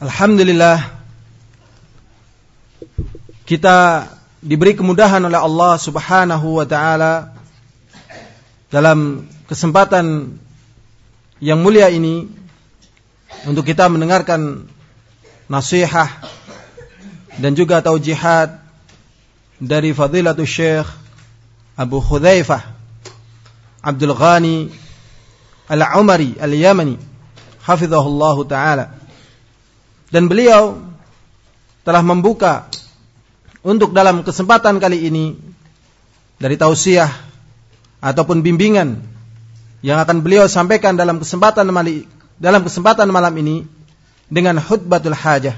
Alhamdulillah kita diberi kemudahan oleh Allah Subhanahu wa taala dalam kesempatan yang mulia ini untuk kita mendengarkan nasihat dan juga taujihat dari Fadilatul Syekh Abu Hudzaifah Abdul Ghani Al-Umari Al-Yamani hafizahullahu taala dan beliau telah membuka untuk dalam kesempatan kali ini dari tausiah ataupun bimbingan yang akan beliau sampaikan dalam kesempatan dalam kesempatan malam ini dengan khutbatul hajah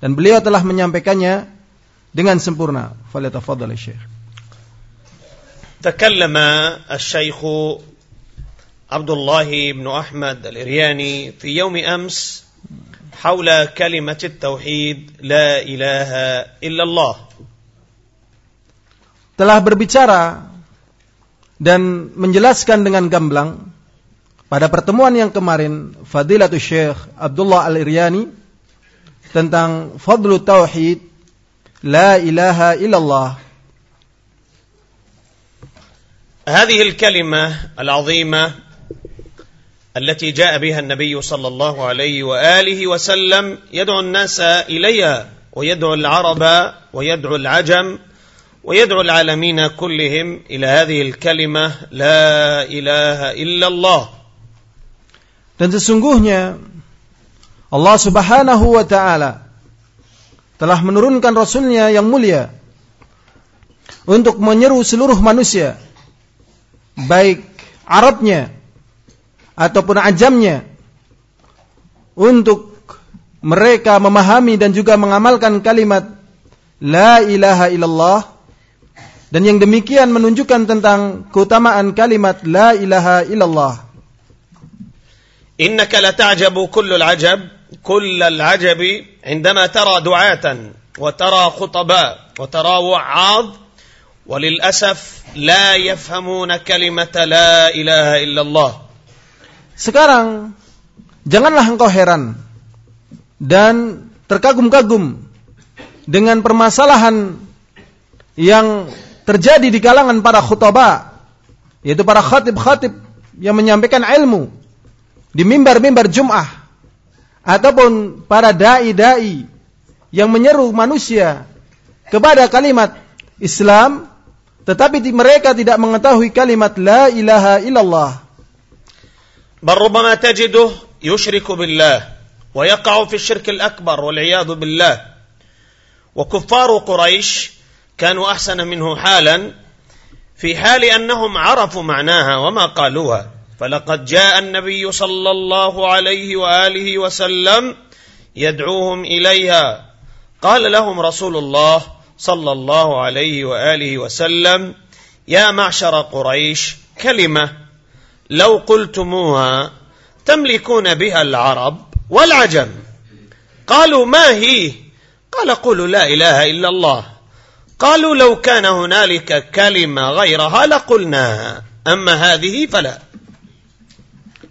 dan beliau telah menyampaikannya dengan sempurna. Falyatafaddal Syekh. تكلم الشيخ عبد الله بن أحمد الإرياني في يوم أمس حول كلمة التوحيد لا إله إلا الله telah berbicara dan menjelaskan dengan gamblang pada pertemuan yang kemarin Fadilatul Syekh Abdullah Al-Iryani tentang fadlu tauhid la ilaha illallah هذه الكلمة العظيمة التي جاء بها النبي صلى الله عليه وآله وسلم يدعو الناس إليها ويدعو العرب ويدعو العجم ويدعو العالمين كلهم إلى هذه الكلمة لا إله إلا الله. Dan sesungguhnya Allah Subhanahu wa taala telah menurunkan rasulnya yang mulia untuk menyeru seluruh manusia baik Arabnya ataupun ajamnya untuk mereka memahami dan juga mengamalkan kalimat la ilaha illallah dan yang demikian menunjukkan tentang keutamaan kalimat la ilaha illallah إنك لتعجب كل العجب كل العجب عندما ترى دعاة وترى خطباء وترى وعاظ وللأسف لا يفهمون كلمة لا إله إلا الله sekarang janganlah engkau heran dan terkagum-kagum dengan permasalahan yang terjadi di kalangan para khutbah yaitu para khatib-khatib yang menyampaikan ilmu di mimbar-mimbar Jum'ah ataupun para dai-dai yang menyeru manusia kepada kalimat Islam tetapi mereka tidak mengetahui kalimat la ilaha illallah بل ربما تجده يشرك بالله ويقع في الشرك الأكبر والعياذ بالله. وكفار قريش كانوا أحسن منه حالا في حال أنهم عرفوا معناها وما قالوها. فلقد جاء النبي صلى الله عليه وآله وسلم يدعوهم إليها. قال لهم رسول الله صلى الله عليه وآله وسلم يا معشر قريش كلمة لو قلتموها تملكون بها العرب والعجم قالوا ما هي قال قولوا لا اله الا الله قالوا لو كان هنالك كلمة غيرها لقلناها أما هذه فلا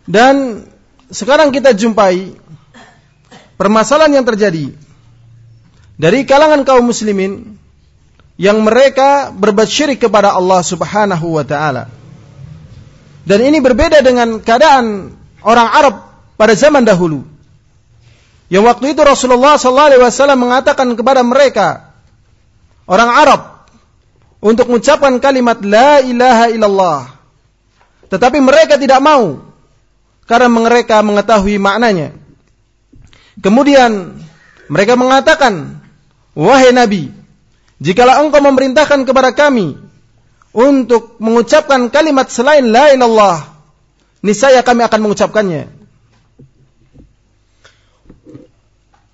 Dan sekarang kita jumpai permasalahan yang terjadi dari kalangan kaum muslimin yang mereka berbuat syirik kepada Allah Subhanahu wa taala. Dan ini berbeda dengan keadaan orang Arab pada zaman dahulu. Yang waktu itu Rasulullah SAW mengatakan kepada mereka, orang Arab, untuk mengucapkan kalimat La ilaha illallah. Tetapi mereka tidak mau, karena mereka mengetahui maknanya. Kemudian mereka mengatakan, Wahai Nabi, jikalau engkau memerintahkan kepada kami untuk mengucapkan kalimat selain La ilallah, niscaya kami akan mengucapkannya.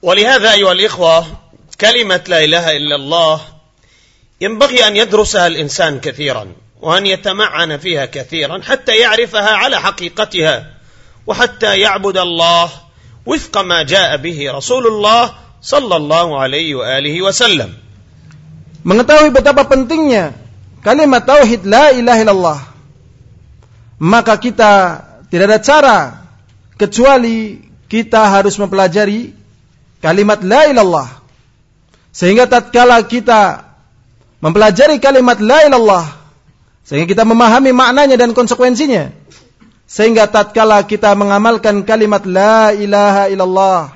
ولهذا أيها الإخوة كلمة لا إله إلا الله ينبغي أن يدرسها الإنسان كثيرا وأن يتمعن فيها كثيرا حتى يعرفها على حقيقتها وحتى يعبد الله وفق ما جاء به رسول الله صلى الله عليه وآله وسلم mengetahui betapa pentingnya kalimat tauhid la ilaha illallah maka kita tidak ada cara kecuali kita harus mempelajari kalimat la ilallah. Sehingga tatkala kita mempelajari kalimat la ilallah, sehingga kita memahami maknanya dan konsekuensinya. Sehingga tatkala kita mengamalkan kalimat la ilaha illallah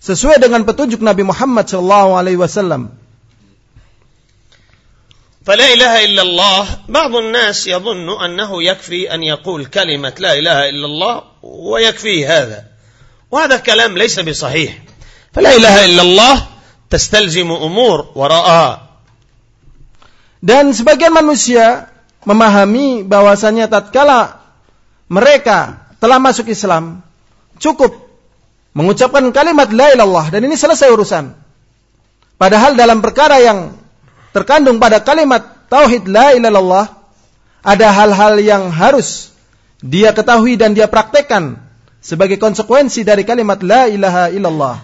sesuai dengan petunjuk Nabi Muhammad sallallahu alaihi wasallam. فلا إله إلا الله بعض الناس يظن أنه يكفي أن يقول كلمة لا إله إلا الله ويكفي هذا وهذا كلام ليس بصحيح فلا إله إلا الله تستلزم أمور وراءها Dan sebagian manusia memahami bahwasanya tatkala mereka telah masuk Islam, cukup mengucapkan kalimat la ilallah dan ini selesai urusan. Padahal dalam perkara yang terkandung pada kalimat tauhid la ilallah ada hal-hal yang harus dia ketahui dan dia praktekkan sebagai konsekuensi dari kalimat la ilaha illallah.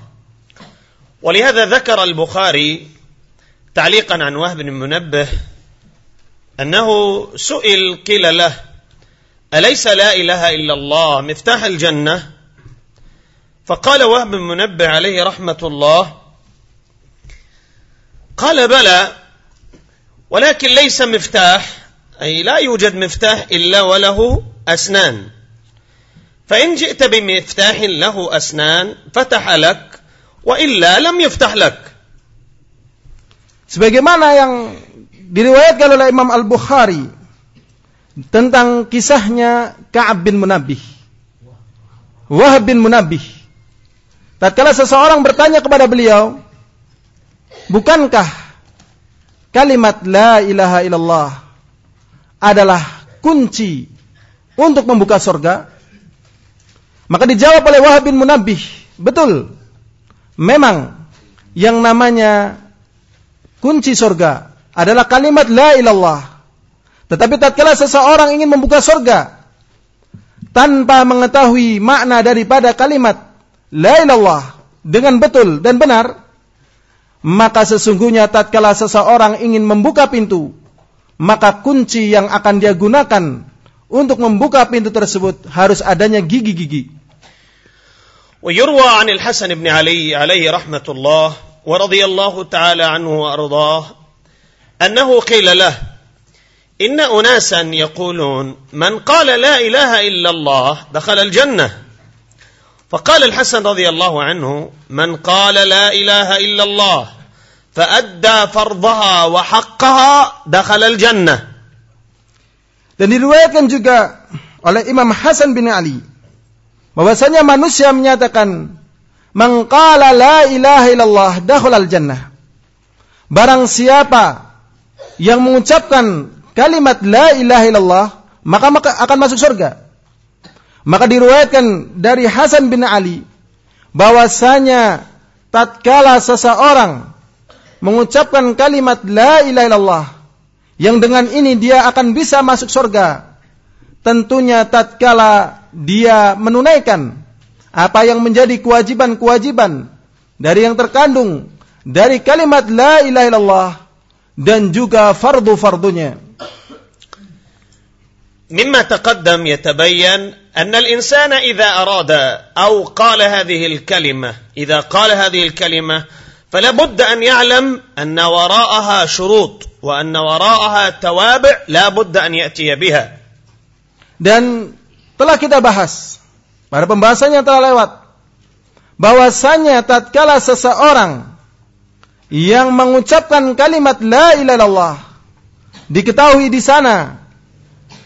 ولهذا ذكر البخاري تعليقا عن وهب بن منبه أنه سئل قيل له أليس لا إله إلا الله مفتاح الجنة فقال وهب بن منبه عليه رحمة الله قال بلى ولكن ليس مفتاح أي لا يوجد مفتاح إلا وله أسنان فإن جئت بمفتاح له أسنان فتح لك wa illa lam yuftah lak. Sebagaimana yang diriwayatkan oleh Imam Al-Bukhari tentang kisahnya Ka'ab bin Munabih. Wahab bin Munabih. Tatkala seseorang bertanya kepada beliau, "Bukankah kalimat la ilaha illallah adalah kunci untuk membuka surga?" Maka dijawab oleh Wahab bin Munabih, "Betul memang yang namanya kunci surga adalah kalimat la ilallah. Tetapi tatkala seseorang ingin membuka surga tanpa mengetahui makna daripada kalimat la ilallah dengan betul dan benar, maka sesungguhnya tatkala seseorang ingin membuka pintu, maka kunci yang akan dia gunakan untuk membuka pintu tersebut harus adanya gigi-gigi. ويروى عن الحسن بن علي عليه رحمة الله ورضي الله تعالى عنه وأرضاه أنه قيل له إن أناسا يقولون من قال لا إله إلا الله دخل الجنة فقال الحسن رضي الله عنه من قال لا إله إلا الله فأدى فرضها وحقها دخل الجنة Dan diriwayatkan juga oleh Imam Hasan bin Ali bahwasanya manusia menyatakan mengqala la ilaha illallah dakhulal jannah. Barang siapa yang mengucapkan kalimat la ilaha illallah maka, maka akan masuk surga. Maka diriwayatkan dari Hasan bin Ali bahwasanya tatkala seseorang mengucapkan kalimat la ilaha illallah yang dengan ini dia akan bisa masuk surga. Tentunya tatkala dia menunaikan apa yang menjadi kewajiban-kewajiban dari yang terkandung dari kalimat la ilaha illallah dan juga fardu-fardunya. مما تقدم يتبين أن الإنسان إذا أراد أو قال هذه الكلمة إذا قال هذه الكلمة فلا بد أن يعلم أن وراءها شروط وأن وراءها توابع لا بد أن يأتي بها Dan telah kita bahas pada pembahasan yang telah lewat bahwasanya tatkala seseorang yang mengucapkan kalimat la ilaha illallah diketahui di sana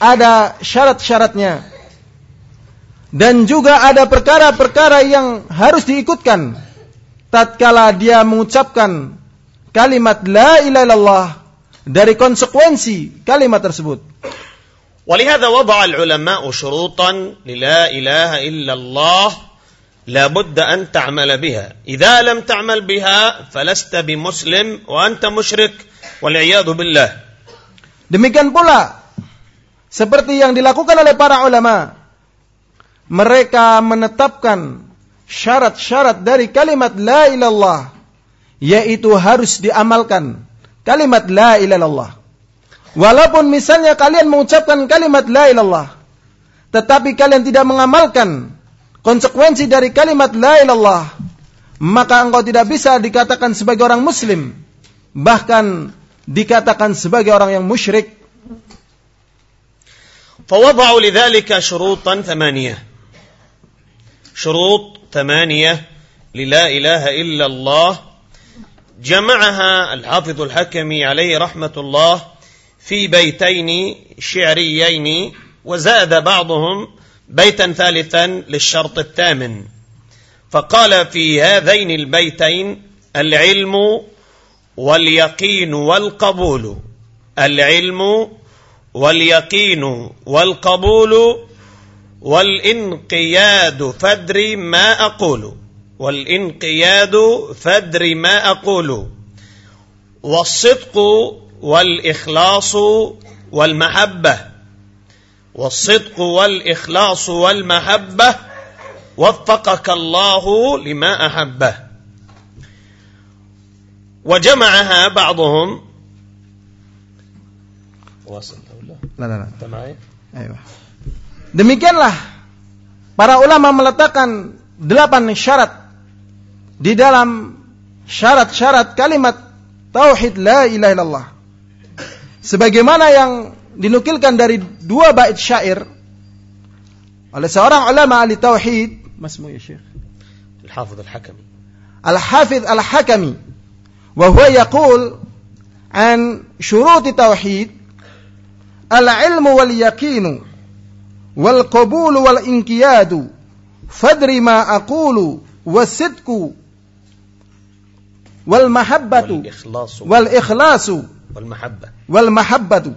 ada syarat-syaratnya dan juga ada perkara-perkara yang harus diikutkan tatkala dia mengucapkan kalimat la ilaha illallah dari konsekuensi kalimat tersebut. ولهذا وضع العلماء شروطا للا إله إلا الله لا بد أن تعمل بها إذا لم تعمل بها فلست بمسلم وأنت مشرك والعياذ بالله Demikian pula seperti yang dilakukan oleh para ulama. Mereka menetapkan syarat-syarat dari kalimat la ilallah yaitu harus diamalkan kalimat la ilallah. Walaupun misalnya kalian mengucapkan kalimat la ilallah tetapi kalian tidak mengamalkan konsekuensi dari kalimat la ilallah maka engkau tidak bisa dikatakan sebagai orang muslim. Bahkan dikatakan sebagai orang yang musyrik فوضعوا لذلك شروطا ثمانية. شروط ثمانية. للا إله إلا الله. جمعها الحافظ الحكمي عليه رحمة الله في بيتين شعريين وزاد بعضهم بيتا ثالثا للشرط الثامن. فقال في هذين البيتين العلم واليقين والقبول. العلم واليقين والقبول والانقياد فدري ما أقول. والانقياد فدري ما أقول. والصدق والإخلاص والمحبة. والصدق والإخلاص والمحبة. وفقك الله لما أحبه. وجمعها بعضهم. واصل. لا لا لا أنت معي أيوه Demikianlah para ulama meletakkan delapan syarat di dalam syarat-syarat kalimat tauhid la ilaha illallah. Sebagaimana yang dinukilkan dari dua bait syair oleh seorang ulama ahli tauhid, masmu ya Syekh. Al-Hafidh Al-Hakami. Al-Hafidh Al-Hakami. Wa huwa yaqul an syuruti tauhid al-ilmu wal yaqinu wal qabulu wal inkiyadu fadri ma aqulu wasidku wal mahabbatu wal ikhlasu. wal mahabbah wal mahabbatu.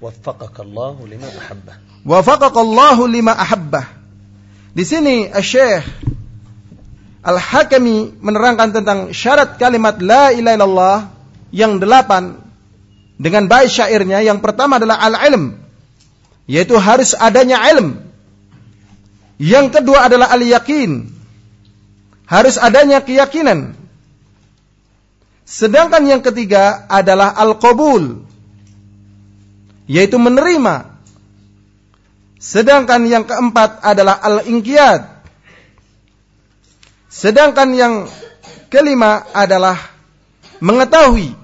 Waffaqaka Allah lima ahabbah waffaqaka Allah lima ahabbah di sini Syekh Al-Hakami menerangkan tentang syarat kalimat la ilaha illallah yang delapan dengan baik syairnya yang pertama adalah al-ilm yaitu harus adanya ilm. Yang kedua adalah al-yakin. Harus adanya keyakinan. Sedangkan yang ketiga adalah al-qabul. Yaitu menerima. Sedangkan yang keempat adalah al-inqiyad. Sedangkan yang kelima adalah mengetahui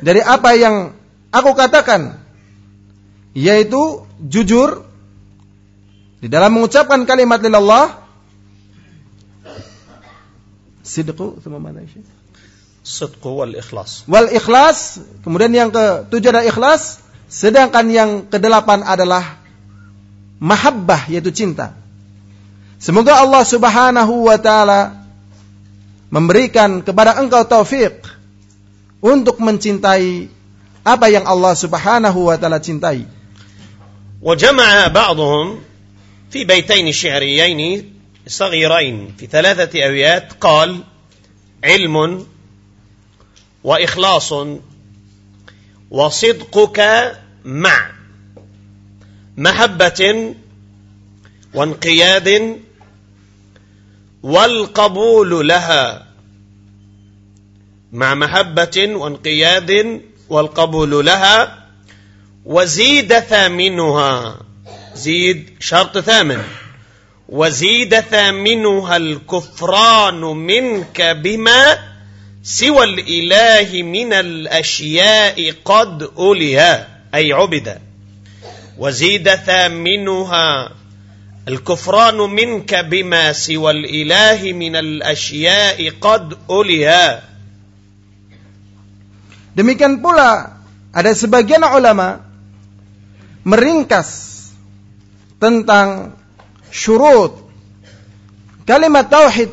dari apa yang aku katakan? Yaitu jujur di dalam mengucapkan kalimat lillah sidqu sama mana sidqu wal ikhlas. Wal ikhlas. Kemudian yang ketujuh adalah ikhlas. Sedangkan yang kedelapan adalah mahabbah yaitu cinta. Semoga Allah Subhanahu wa taala memberikan kepada engkau taufik untuk mencintai apa yang Allah Subhanahu wa taala cintai. وجمع بعضهم في بيتين شعريين صغيرين في ثلاثة أبيات قال علم وإخلاص وصدقك مع محبة وانقياد والقبول لها. مع محبة وانقياد والقبول لها وزيد ثامنها زيد شرط ثامن وزيد ثامنها الكفران منك بما سوى الإله من الأشياء قد أولها أي عبد. وزيد ثامنها الكفران منك بما سوى الإله من الأشياء قد أولها Demikian pula ada sebagian ulama meringkas tentang syurut kalimat tauhid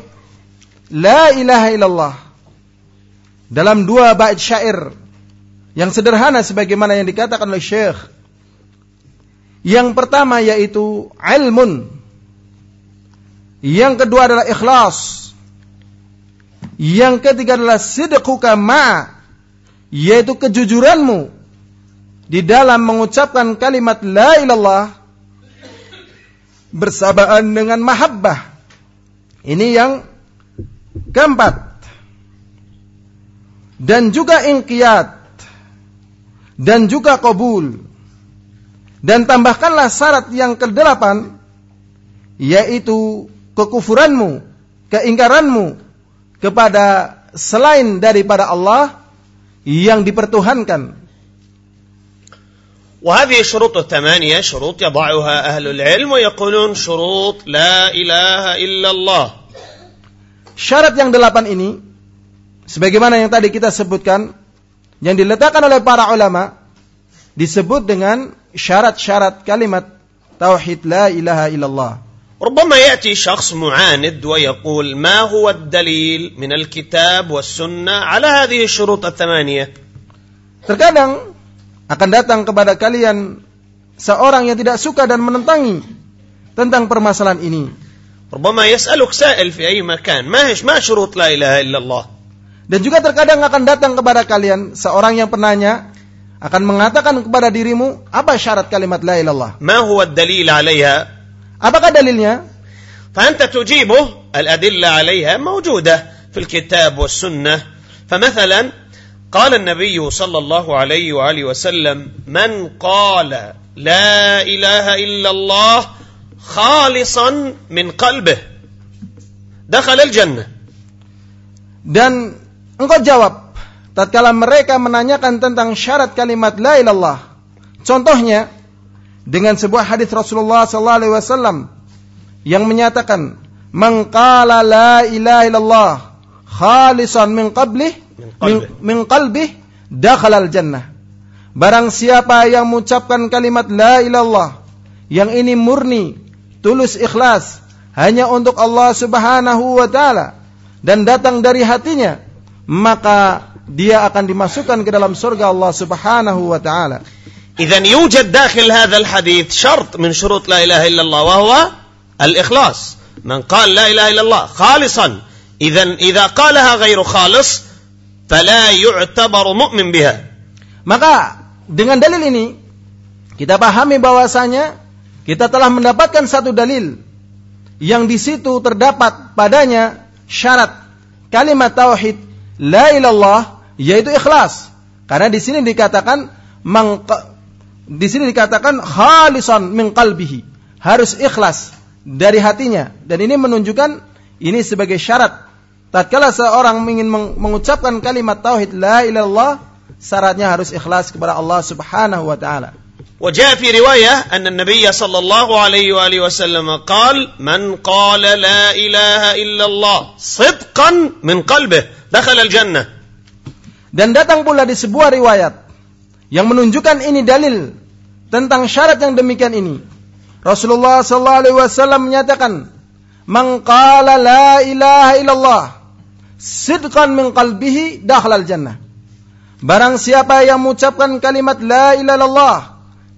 la ilaha illallah dalam dua bait syair yang sederhana sebagaimana yang dikatakan oleh Syekh. Yang pertama yaitu ilmun. Yang kedua adalah ikhlas. Yang ketiga adalah sidquka ma yaitu kejujuranmu di dalam mengucapkan kalimat la ilallah bersamaan dengan mahabbah. Ini yang keempat. Dan juga ingkiyat dan juga kabul dan tambahkanlah syarat yang kedelapan yaitu kekufuranmu keingkaranmu kepada selain daripada Allah yang dipertuhankan وهذه شروط الثمانية شروط يضعها أهل العلم ويقولون شروط لا إله إلا الله syarat yang delapan ini sebagaimana yang tadi kita sebutkan yang diletakkan oleh para ulama disebut dengan syarat-syarat kalimat tauhid la ilaha illallah. ربما يأتي شخص معاند ويقول ما هو الدليل من الكتاب والسنة على هذه الشروط الثمانية Terkadang akan datang kepada kalian seorang yang tidak suka dan menentangi tentang permasalahan ini. ربما يسألك سائل في أي مكان ما هي ما شروط لا إله إلا الله Dan juga terkadang akan datang kepada kalian seorang yang penanya akan mengatakan kepada dirimu apa syarat kalimat la ilallah. ما هو الدليل عليها Apakah dalilnya? فأنت تجيبه الأدلة عليها موجودة في الكتاب والسنة فمثلا قال النبي صلى الله عليه وآله وسلم من قال لا إله إلا الله خالصا من قلبه دخل الجنة Dan engkau jawab tatkala mereka menanyakan tentang syarat kalimat la ilallah. Contohnya dengan sebuah hadis Rasulullah sallallahu alaihi wasallam yang menyatakan man qala la ilaha illallah khalisan min qablih min, qalbih dakhala al jannah. Barang siapa yang mengucapkan kalimat la ilallah yang ini murni, tulus ikhlas hanya untuk Allah Subhanahu wa taala dan datang dari hatinya, maka dia akan dimasukkan ke dalam surga Allah Subhanahu wa taala. إذا يوجد داخل هذا الحديث شرط من شروط لا إله إلا الله وهو الإخلاص من قال لا إله إلا الله خالصا إذا إذا قالها غير خالص فلا يعتبر مؤمن بها Maka dengan dalil ini kita pahami bahwasanya kita telah mendapatkan satu dalil yang di situ terdapat padanya syarat kalimat tauhid la ilallah yaitu ikhlas. Karena di sini dikatakan mangka, di sini dikatakan khalisan min qalbihi, harus ikhlas dari hatinya dan ini menunjukkan ini sebagai syarat tatkala seorang ingin meng- mengucapkan kalimat tauhid la ilallah syaratnya harus ikhlas kepada Allah Subhanahu wa taala. وجاء في رواية أن النبي صلى الله عليه وآله وسلم قال من قال لا إله إلا الله صدقا من قلبه دخل الجنة Dan datang pula di sebuah riwayat yang menunjukkan ini dalil tentang syarat yang demikian ini. Rasulullah sallallahu alaihi wasallam menyatakan, "Man qala la ilaha illallah sidqan min qalbihi dakhalal jannah." Barang siapa yang mengucapkan kalimat la ilaha illallah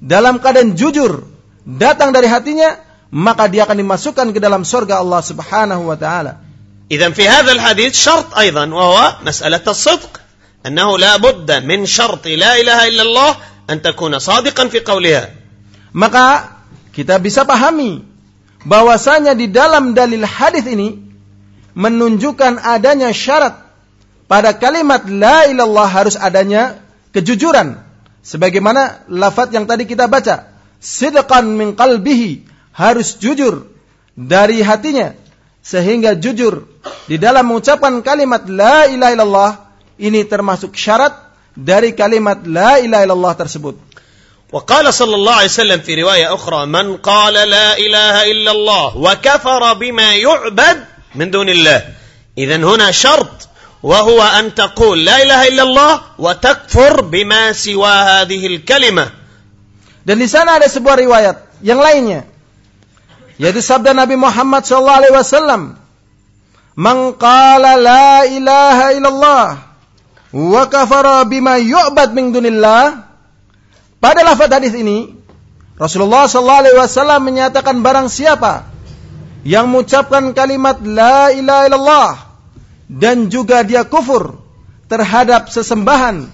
dalam keadaan jujur datang dari hatinya, maka dia akan dimasukkan ke dalam surga Allah Subhanahu wa taala. Idzan fi hadzal hadits syarat, aidan wa huwa mas'alat as-sidq. أنه لا بد من شرط لا إله إلا الله أن تكون صادقا في قولها Maka kita bisa pahami bahwasanya di dalam dalil hadis ini menunjukkan adanya syarat pada kalimat la ilallah harus adanya kejujuran. Sebagaimana lafaz yang tadi kita baca. Sidqan min qalbihi. Harus jujur dari hatinya. Sehingga jujur di dalam mengucapkan kalimat la ilaha illallah. Ini termasuk syarat dari kalimat la ilaha illallah tersebut. وقال صلى الله عليه وسلم في رواية أخرى من قال لا إله إلا الله وكفر بما يعبد من دون الله إذا هنا شرط وهو أن تقول لا إله إلا الله وتكفر بما سوى هذه الكلمة Dan di sana ada sebuah riwayat yang lainnya yaitu sabda Nabi Muhammad sallallahu alaihi wasallam Man qala la ilaha illallah wa kafara bima yu'bad min dunillah Pada lafaz hadis ini Rasulullah sallallahu alaihi wasallam menyatakan barang siapa yang mengucapkan kalimat la ilaha illallah dan juga dia kufur terhadap sesembahan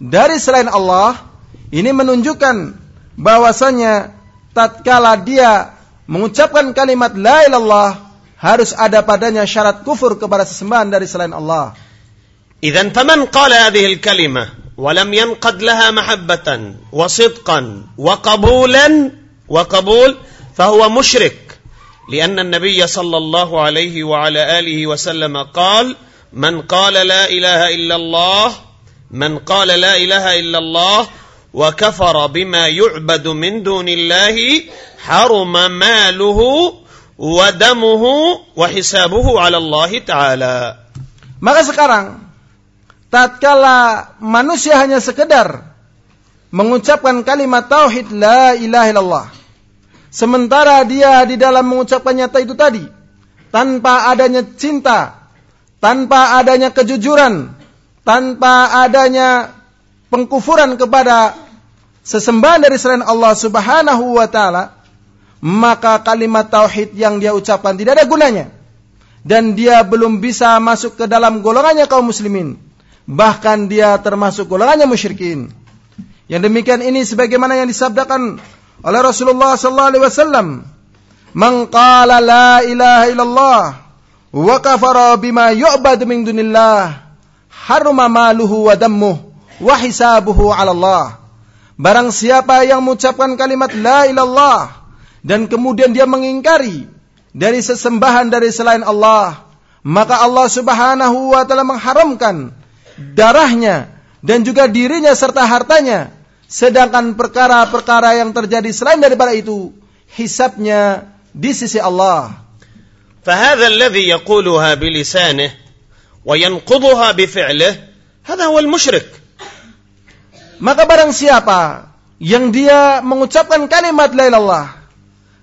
dari selain Allah, ini menunjukkan bahwasanya tatkala dia mengucapkan kalimat la ilallah harus ada padanya syarat kufur kepada sesembahan dari selain Allah. إذا فمن قال هذه الكلمة ولم ينقد لها محبة وصدقا وقبولا وقبول فهو مشرك لأن النبي صلى الله عليه وعلى آله وسلم قال من قال لا إله إلا الله من قال لا إله إلا الله وكفر بما يعبد من دون الله حرم ماله ودمه وحسابه على الله تعالى. Maka sekarang tatkala manusia hanya sekedar mengucapkan kalimat tauhid la ilaha illallah Sementara dia di dalam mengucapkan nyata itu tadi, tanpa adanya cinta, tanpa adanya kejujuran, tanpa adanya pengkufuran kepada sesembahan dari selain Allah Subhanahu wa taala, maka kalimat tauhid yang dia ucapkan tidak ada gunanya dan dia belum bisa masuk ke dalam golongannya kaum muslimin. Bahkan dia termasuk golongannya musyrikin. Yang demikian ini sebagaimana yang disabdakan oleh Rasulullah sallallahu alaihi wasallam, "Man qala la ilaha illallah wa kafara bima yu'badu min dunillah, haruma maluhu wa dammuh wa hisabuhu 'ala Allah." Barang siapa yang mengucapkan kalimat la ilallah dan kemudian dia mengingkari dari sesembahan dari selain Allah, maka Allah Subhanahu wa taala mengharamkan darahnya dan juga dirinya serta hartanya Sedangkan perkara-perkara yang terjadi selain daripada itu, hisabnya di sisi Allah. فهذا الذي يقولها بلسانه وينقضها بفعله هذا هو المشرك maka barang siapa yang dia mengucapkan kalimat la ilallah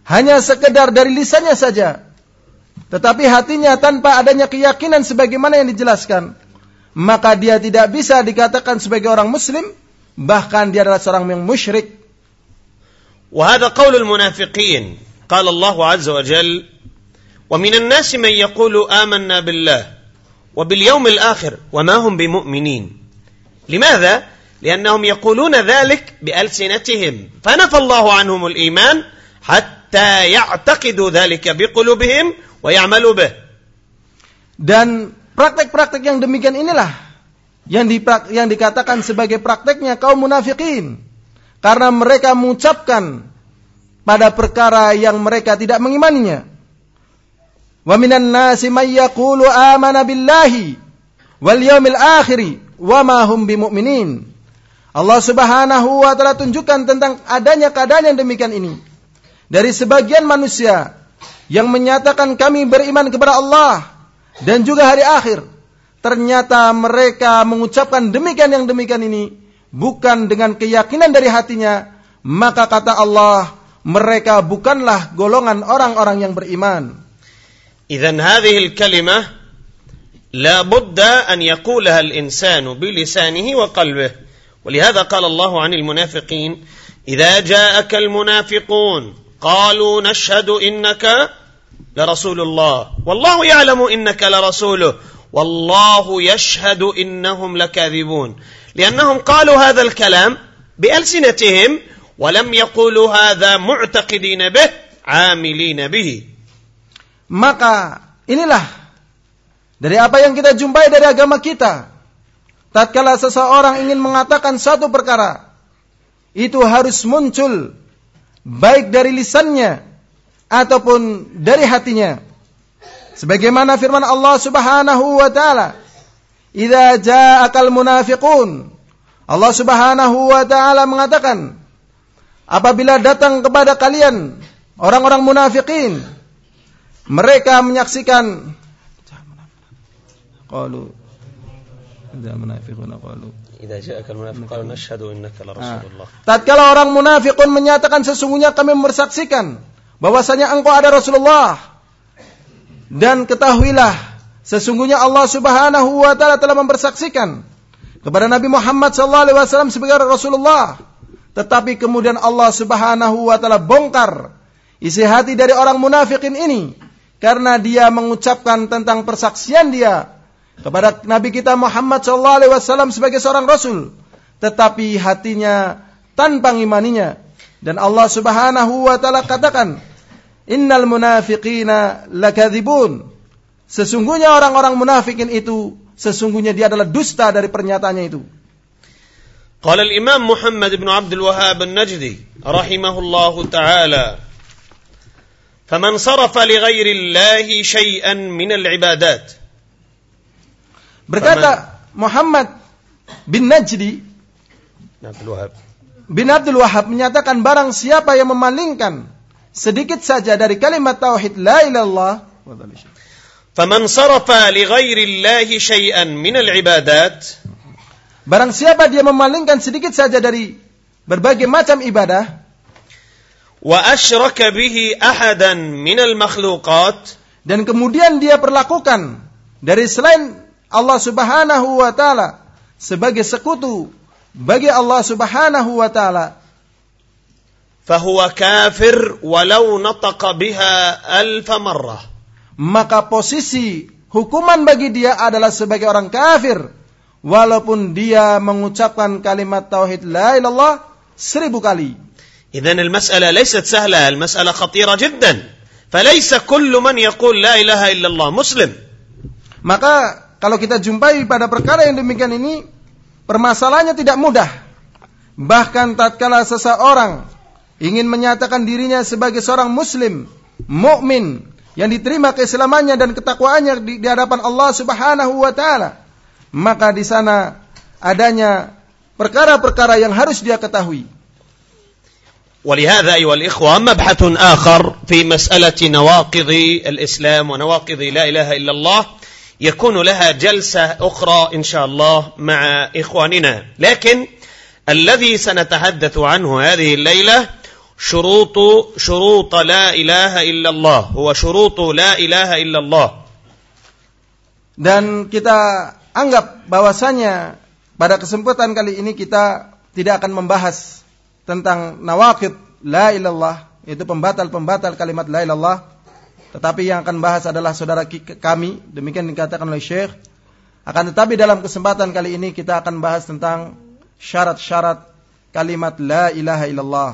hanya sekedar dari lisannya saja tetapi hatinya tanpa adanya keyakinan sebagaimana yang dijelaskan maka dia tidak bisa dikatakan sebagai orang muslim bahkan dia adalah seorang yang musyrik. وهذا قول المنافقين قال الله عز وجل ومن الناس من يقول آمنا بالله وباليوم الآخر وما هم بمؤمنين لماذا؟ لأنهم يقولون ذلك بألسنتهم فنفى الله عنهم الإيمان حتى يعتقدوا ذلك بقلوبهم ويعملوا به dan praktek-praktek yang demikian inilah yang, diprak, yang dikatakan sebagai prakteknya kaum munafikin karena mereka mengucapkan pada perkara yang mereka tidak mengimaninya. Wa minan nasi may yaqulu amana billahi wal yawmil akhir wa ma hum bimumin. Allah Subhanahu wa taala tunjukkan tentang adanya keadaan yang demikian ini. Dari sebagian manusia yang menyatakan kami beriman kepada Allah dan juga hari akhir ternyata mereka mengucapkan demikian yang demikian ini bukan dengan keyakinan dari hatinya, maka kata Allah, mereka bukanlah golongan orang-orang yang beriman. إذن هذه الكلمة لا بد أن يقولها الإنسان بلسانه وقلبه ولهذا قال الله عن المنافقين إذا جاءك المنافقون قالوا نشهد إنك لرسول الله والله يعلم إنك لرسوله والله يشهد انهم لكاذبون لانهم قالوا هذا الكلام بالسنتهم ولم يقولوا هذا معتقدين به عاملين به maka inilah Dari apa yang kita jumpai dari agama kita. Tatkala seseorang ingin mengatakan satu perkara, itu harus muncul baik dari lisannya ataupun dari hatinya. Sebagaimana firman Allah Subhanahu wa taala, "Idza ja'akal munafiqun" Allah Subhanahu wa taala mengatakan, apabila datang kepada kalian orang-orang munafikin, mereka menyaksikan qalu idza munafiquna qalu idza ja'aka al-munafiqun qalu nashhadu innaka la rasulullah. Tatkala orang munafikun menyatakan sesungguhnya kami mempersaksikan bahwasanya engkau ada Rasulullah. Dan ketahuilah sesungguhnya Allah Subhanahu wa taala telah mempersaksikan kepada Nabi Muhammad sallallahu alaihi wasallam sebagai Rasulullah. Tetapi kemudian Allah Subhanahu wa taala bongkar isi hati dari orang munafikin ini karena dia mengucapkan tentang persaksian dia kepada Nabi kita Muhammad sallallahu alaihi wasallam sebagai seorang rasul tetapi hatinya tanpa imaninya dan Allah Subhanahu wa taala katakan Innal munafiqina lakadzibun. Sesungguhnya orang-orang munafikin itu sesungguhnya dia adalah dusta dari pernyataannya itu. قال الإمام محمد بن عبد الوهاب النجدي رحمه الله تعالى فمن صرف لغير الله شيئا من العبادات Berkata Muhammad bin Najdi عبد الوهاب bin Abdul Wahab menyatakan barang siapa yang memalingkan sedikit saja dari kalimat tauhid la ilallah faman sarafa li ghairillahi syai'an min al-ibadat. barang siapa dia memalingkan sedikit saja dari berbagai macam ibadah wa asyraka bihi ahadan min dan kemudian dia perlakukan dari selain Allah Subhanahu wa taala sebagai sekutu bagi Allah Subhanahu wa taala. Fahuwa kafir walau nataqa biha alf marrah. Maka posisi hukuman bagi dia adalah sebagai orang kafir walaupun dia mengucapkan kalimat tauhid la ilallah seribu kali. Idzan al-mas'alah laysat sahla, al-mas'alah khatira jiddan. Falaysa kullu man yaqul la ilaha illallah muslim. Maka kalau kita jumpai pada perkara yang demikian ini permasalahannya tidak mudah bahkan tatkala seseorang ingin menyatakan dirinya sebagai seorang muslim, mukmin yang diterima keislamannya dan ketakwaannya di, di hadapan Allah Subhanahu wa taala, maka di sana adanya perkara-perkara yang harus dia ketahui. ولهذا أيها الإخوة مبحث آخر في مسألة نواقض الإسلام ونواقض لا إله إلا الله يكون لها جلسة أخرى إن شاء الله مع إخواننا لكن الذي سنتحدث عنه هذه الليلة شروط شروط لا إله إلا الله هو شروط لا إله إلا الله Dan kita anggap bahwasanya pada kesempatan kali ini kita tidak akan membahas tentang nawakid la ilallah, itu pembatal-pembatal kalimat la ilallah. Tetapi yang akan bahas adalah saudara kami, demikian dikatakan oleh Syekh. Akan tetapi dalam kesempatan kali ini kita akan bahas tentang syarat-syarat kalimat la ilaha illallah.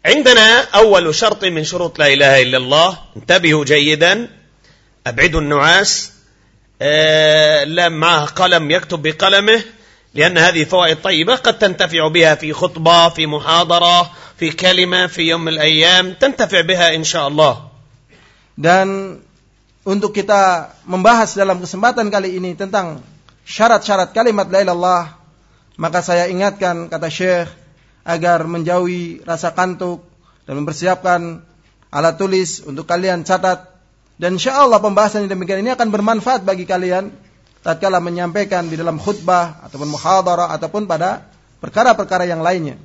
عندنا أول شرط من شروط لا إله إلا الله انتبهوا جيدا أبعدوا النعاس آه معه قلم يكتب بقلمه لأن هذه فوائد طيبة قد تنتفع بها في خطبة في محاضرة في كلمة في يوم الأيام تنتفع بها إن شاء الله dan untuk kita membahas dalam kesempatan kali ini tentang syarat-syarat kalimat la ilallah maka saya ingatkan kata Syekh agar menjauhi rasa kantuk dan mempersiapkan alat tulis untuk kalian catat dan insya Allah pembahasan yang demikian ini akan bermanfaat bagi kalian tatkala menyampaikan di dalam khutbah ataupun muhadarah ataupun pada perkara-perkara yang lainnya.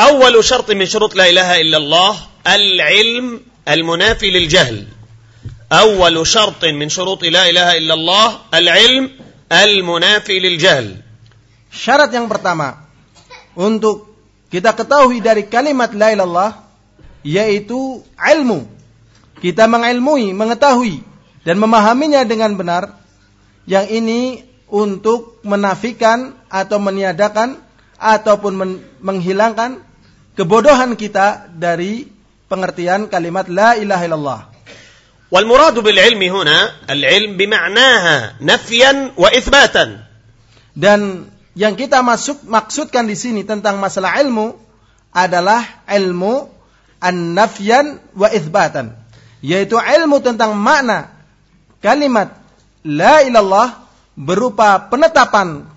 أول شرط من شروط لا إله إلا الله العلم المنافي للجهل أول شرط من شروط لا إله إلا الله العلم المنافي للجهل Syarat yang pertama untuk kita ketahui dari kalimat la ilallah yaitu ilmu. Kita mengilmui, mengetahui dan memahaminya dengan benar. Yang ini untuk menafikan atau meniadakan ataupun men menghilangkan kebodohan kita dari pengertian kalimat la ilaha illallah. Wal muradu bil ilmi huna al ilm bima'naha nafyan wa itsbatan. Dan yang kita masuk maksudkan di sini tentang masalah ilmu adalah ilmu an-nafyan wa itsbatan, yaitu ilmu tentang makna kalimat la ilallah berupa penetapan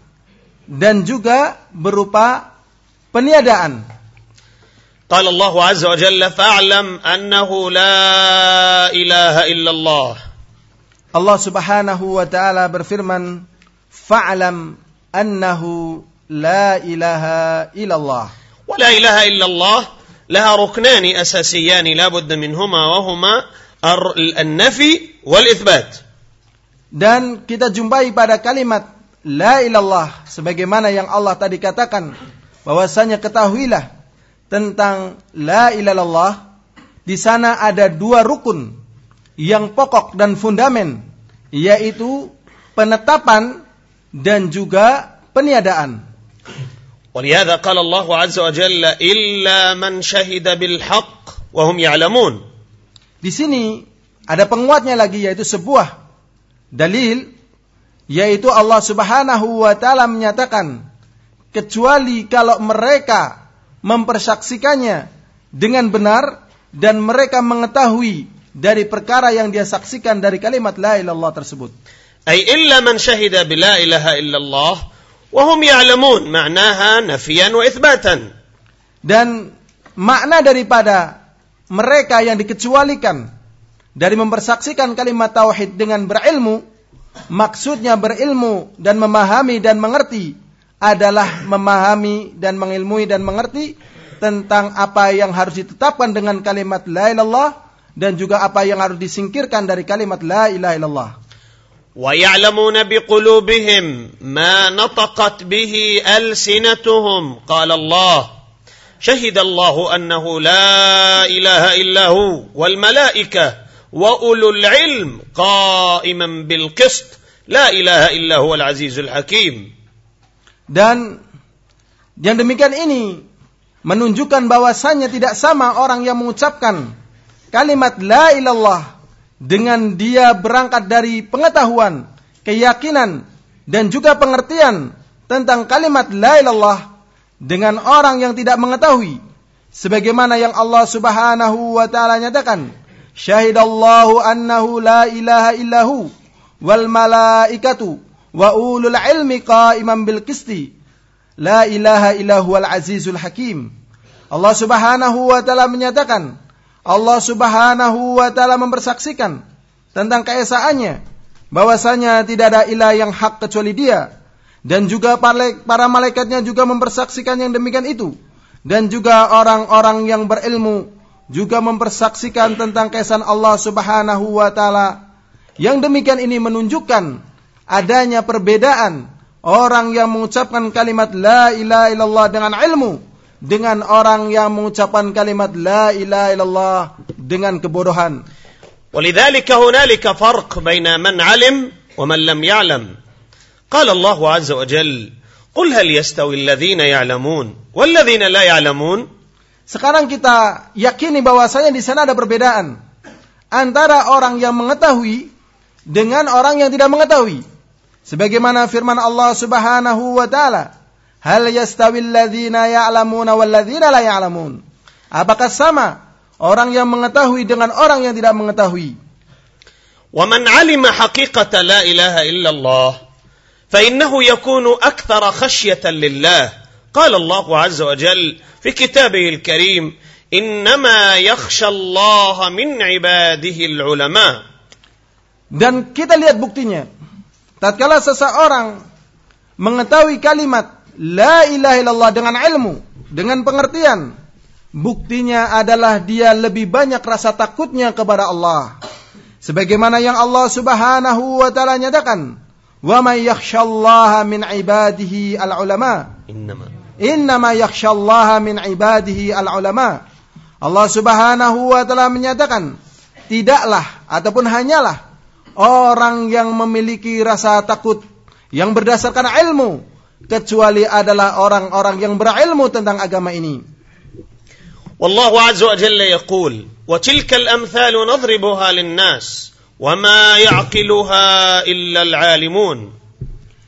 dan juga berupa peniadaan. Qala Allah Azza wa Jalla fa'lam annahu la ilaha illallah. Allah Subhanahu wa taala berfirman, fa'lam annahu la ilaha illallah. Wa la ilaha illallah laha ruknan asasiyan la budda minhuma wa huma an-nafi wal itsbat. Dan kita jumpai pada kalimat la ilallah sebagaimana yang Allah tadi katakan bahwasanya ketahuilah tentang la ilallah di sana ada dua rukun yang pokok dan fundamen yaitu penetapan dan juga peniadaan. ولهذا قال الله عز وجل إلا من شهد بالحق وهم يعلمون Di sini ada penguatnya lagi yaitu sebuah dalil yaitu Allah Subhanahu wa taala menyatakan kecuali kalau mereka mempersaksikannya dengan benar dan mereka mengetahui dari perkara yang dia saksikan dari kalimat la ilallah tersebut. Ay illa man syahida bila ilaha illallah wa hum ya'lamun ma'naha nafiyan wa itsbatan. Dan makna daripada mereka yang dikecualikan dari mempersaksikan kalimat tauhid dengan berilmu maksudnya berilmu dan memahami dan mengerti adalah memahami dan mengilmui dan mengerti tentang apa yang harus ditetapkan dengan kalimat la ilallah dan juga apa yang harus disingkirkan dari kalimat la ilaha illallah. ويعلمون بقلوبهم ما نطقت به ألسنتهم قال الله شهد الله أنه لا إله إلا هو والملائكة وأولو العلم قائما بالقسط لا إله إلا هو العزيز الحكيم Dan yang demikian ini menunjukkan bahwasannya tidak sama orang yang mengucapkan kalimat la ilallah dengan dia berangkat dari pengetahuan, keyakinan dan juga pengertian tentang kalimat la ilallah dengan orang yang tidak mengetahui sebagaimana yang Allah Subhanahu wa taala nyatakan annahu la ilaha illahu wal malaikatu wa ulul ilmi qa'iman bil qisti. La ilaha illahu al azizul hakim. Allah Subhanahu wa taala menyatakan Allah Subhanahu wa taala mempersaksikan tentang keesaannya bahwasanya tidak ada ilah yang hak kecuali Dia. Dan juga para malaikatnya juga mempersaksikan yang demikian itu. Dan juga orang-orang yang berilmu juga mempersaksikan tentang keesaan Allah Subhanahu wa taala yang demikian ini menunjukkan adanya perbedaan orang yang mengucapkan kalimat la ilaha illallah dengan ilmu dengan orang yang mengucapkan kalimat la ilaha illallah dengan kebodohan. ولذلك هنالك فرق بين من علم ومن لم يعلم قال الله عز وجل قل هل يستوي الذين يعلمون والذين لا يعلمون Sekarang kita yakini bahwasanya di sana ada perbedaan antara orang yang mengetahui dengan orang yang tidak mengetahui. Sebagaimana firman Allah Subhanahu wa taala, "Hal yastawi alladzina ya'lamuna wal ladzina la ya'lamun?" Apakah sama orang yang mengetahui dengan orang yang tidak mengetahui? ومن علم حقيقة لا إله إلا الله فإنه يكون أكثر خشية لله قال الله عز وجل في كتابه الكريم إنما يخشى الله من عباده العلماء Dan kita lihat buktinya. Tatkala seseorang mengetahui kalimat la ilaha illallah dengan ilmu, dengan pengertian, buktinya adalah dia lebih banyak rasa takutnya kepada Allah. Sebagaimana yang Allah Subhanahu wa taala nyatakan, "Wa may yakhshallaha min ibadihi al-ulama." إنما Innama yakhshallaha min ibadihi al-ulama. Allah Subhanahu wa taala menyatakan, tidaklah ataupun hanyalah orang yang memiliki rasa takut yang berdasarkan ilmu kecuali adalah orang-orang yang berilmu tentang agama ini. والله عز وجل يقول وتلك الامثال نضربها للناس وما يعقلها الا العالمون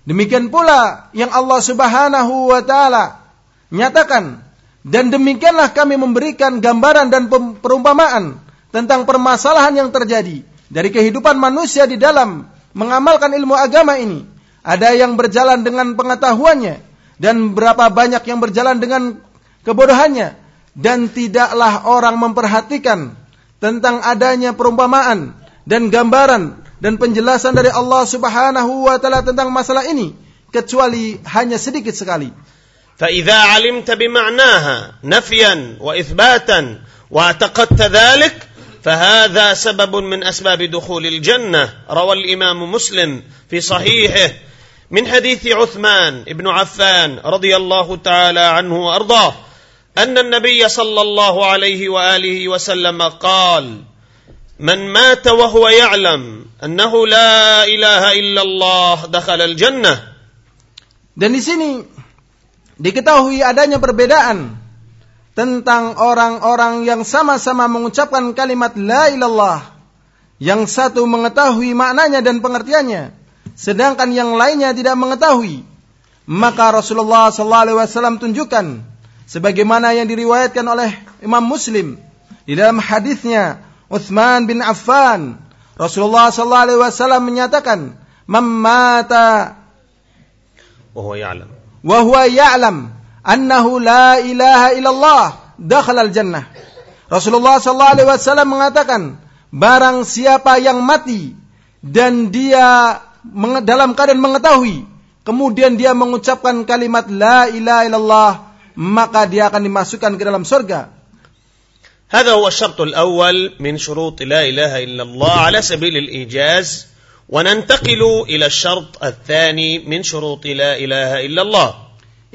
Demikian pula yang Allah Subhanahu wa taala nyatakan dan demikianlah kami memberikan gambaran dan perumpamaan tentang permasalahan yang terjadi dari kehidupan manusia di dalam mengamalkan ilmu agama ini. Ada yang berjalan dengan pengetahuannya dan berapa banyak yang berjalan dengan kebodohannya dan tidaklah orang memperhatikan tentang adanya perumpamaan dan gambaran dan penjelasan dari Allah Subhanahu wa taala tentang masalah ini kecuali hanya sedikit sekali. فإذا علمت بمعناها نفيا وإثباتا واعتقدت ذلك فهذا سبب من أسباب دخول الجنة. روى الإمام مسلم في صحيحه من حديث عثمان بن عفان رضي الله تعالى عنه وأرضاه أن النبي صلى الله عليه وآله وسلم قال من مات وهو يعلم أنه لا إله إلا الله دخل الجنة. Dan di sini diketahui adanya perbedaan tentang orang-orang yang sama-sama mengucapkan kalimat la ilallah yang satu mengetahui maknanya dan pengertiannya sedangkan yang lainnya tidak mengetahui. Maka Rasulullah sallallahu alaihi wasallam tunjukkan sebagaimana yang diriwayatkan oleh Imam Muslim di dalam hadisnya Utsman bin Affan. Rasulullah sallallahu alaihi wasallam menyatakan Mamata Oh wa ya'lam wa huwa ya'lam annahu la ilaha illallah dakhala al-jannah. Rasulullah sallallahu alaihi wasallam mengatakan, barang siapa yang mati dan dia menge- dalam keadaan mengetahui, kemudian dia mengucapkan kalimat la ilaha illallah, maka dia akan dimasukkan ke dalam surga. هذا هو الشرط الأول من شروط لا إله إلا الله على سبيل الإيجاز وننتقل إلى الشرط الثاني من شروط لا إله إلا الله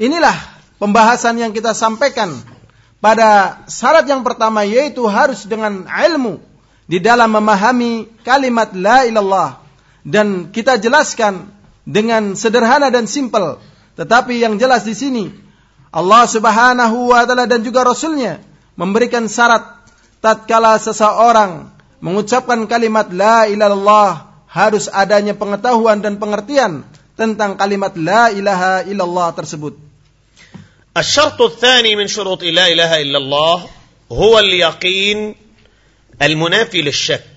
Inilah pembahasan yang kita sampaikan pada syarat yang pertama yaitu harus dengan ilmu di dalam memahami kalimat la ilallah dan kita jelaskan dengan sederhana dan simpel tetapi yang jelas di sini Allah Subhanahu wa taala dan juga rasulnya memberikan syarat tatkala seseorang mengucapkan kalimat la ilaha illallah harus adanya pengetahuan dan pengertian tentang kalimat la ilaha illallah tersebut. الشرط الثاني من شروط لا إله إلا الله هو اليقين المنافي للشك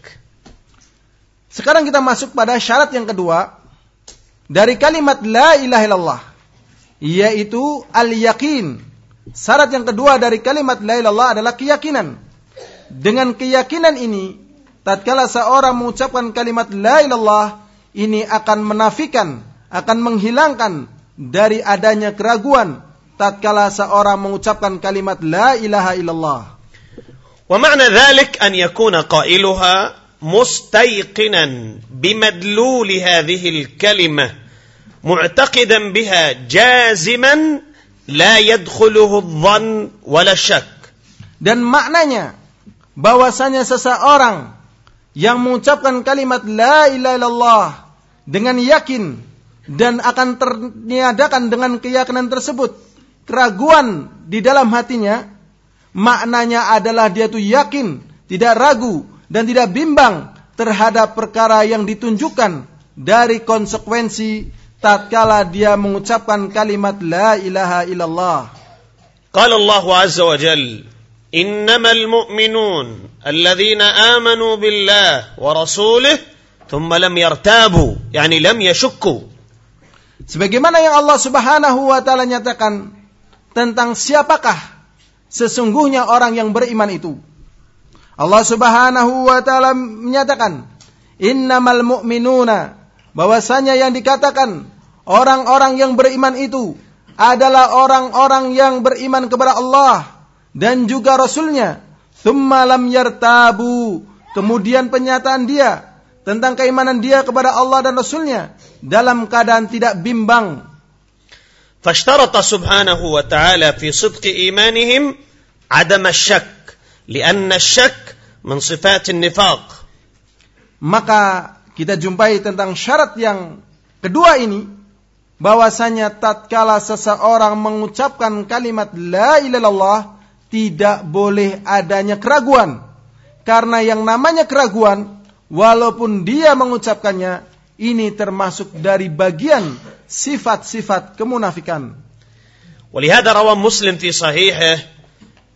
Sekarang kita masuk pada syarat yang kedua dari kalimat la ilaha illallah yaitu al-yaqin. Syarat yang kedua dari kalimat la ilaha illallah adalah keyakinan. Dengan keyakinan ini tatkala seorang mengucapkan kalimat la ilaha illallah ini akan menafikan, akan menghilangkan dari adanya keraguan tatkala seorang mengucapkan kalimat la ilaha illallah. ومعنى ذلك أن يكون قائلها مستيقنا بمدلول هذه الكلمة معتقدا بها جازما لا يدخله الظن ولا الشك Dan maknanya bahwasanya seseorang yang mengucapkan kalimat la ilaha illallah dengan yakin dan akan terniadakan dengan keyakinan tersebut keraguan di dalam hatinya maknanya adalah dia itu yakin tidak ragu dan tidak bimbang terhadap perkara yang ditunjukkan dari konsekuensi tatkala dia mengucapkan kalimat la ilaha illallah. Qala Allah azza wa jalla إنما المؤمنون الذين آمنوا بالله ورسوله ثم لم يرتابوا يعني لم يشكوا Sebagaimana yang Allah Subhanahu wa taala nyatakan tentang siapakah sesungguhnya orang yang beriman itu. Allah Subhanahu wa taala menyatakan, "Innamal mu'minuna" bahwasanya yang dikatakan orang-orang yang beriman itu adalah orang-orang yang beriman kepada Allah dan juga Rasulnya. Thumma lam yartabu. Kemudian penyataan dia tentang keimanan dia kepada Allah dan Rasulnya dalam keadaan tidak bimbang. فاشترط سبحانه وتعالى في صدق إيمانهم عدم الشك لأن الشك من صفات النفاق Maka kita jumpai tentang syarat yang kedua ini bahwasanya tatkala seseorang mengucapkan kalimat la ilaha illallah tidak boleh adanya keraguan. Karena yang namanya keraguan, walaupun dia mengucapkannya, ini termasuk dari bagian sifat-sifat kemunafikan. ولهذا روى مسلم في صحيحه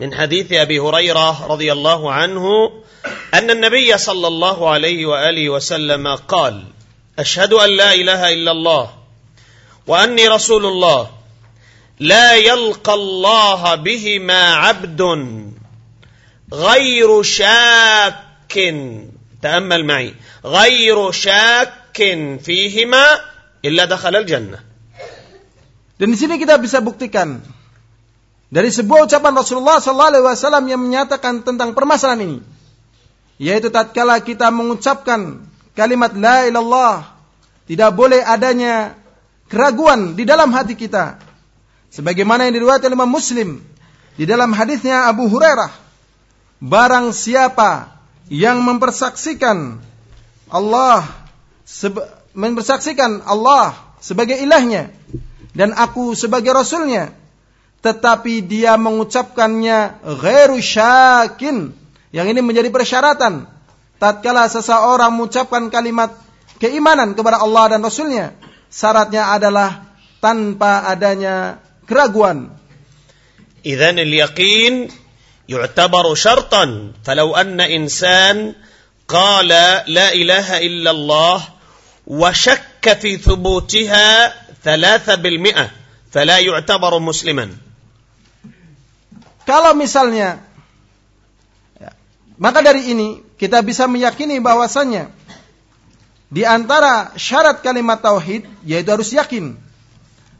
من حديث ابي هريره رضي الله عنه ان النبي صلى الله عليه واله وسلم قال اشهد ان لا اله الا الله واني رسول الله لا يلقى الله بهما عبد غير شاك تامل معي غير شاك فيهما الا دخل الجنه Dan di sini kita bisa buktikan dari sebuah ucapan Rasulullah sallallahu alaihi wasallam yang menyatakan tentang permasalahan ini. Yaitu tatkala kita mengucapkan kalimat la ilallah, tidak boleh adanya keraguan di dalam hati kita. Sebagaimana yang diriwayatkan oleh Muslim di dalam hadisnya Abu Hurairah, barang siapa yang mempersaksikan Allah mempersaksikan Allah sebagai ilahnya dan aku sebagai rasulnya tetapi dia mengucapkannya ghairu syakin yang ini menjadi persyaratan tatkala seseorang mengucapkan kalimat keimanan kepada Allah dan rasulnya syaratnya adalah tanpa adanya keraguan. Idzan al-yaqin yu'tabaru syartan. Falau anna insan qala la ilaha illallah wa syakka fi thubutiha 3% fala yu'tabaru musliman. Kalau misalnya ya, maka dari ini kita bisa meyakini bahwasannya di antara syarat kalimat tauhid yaitu harus yakin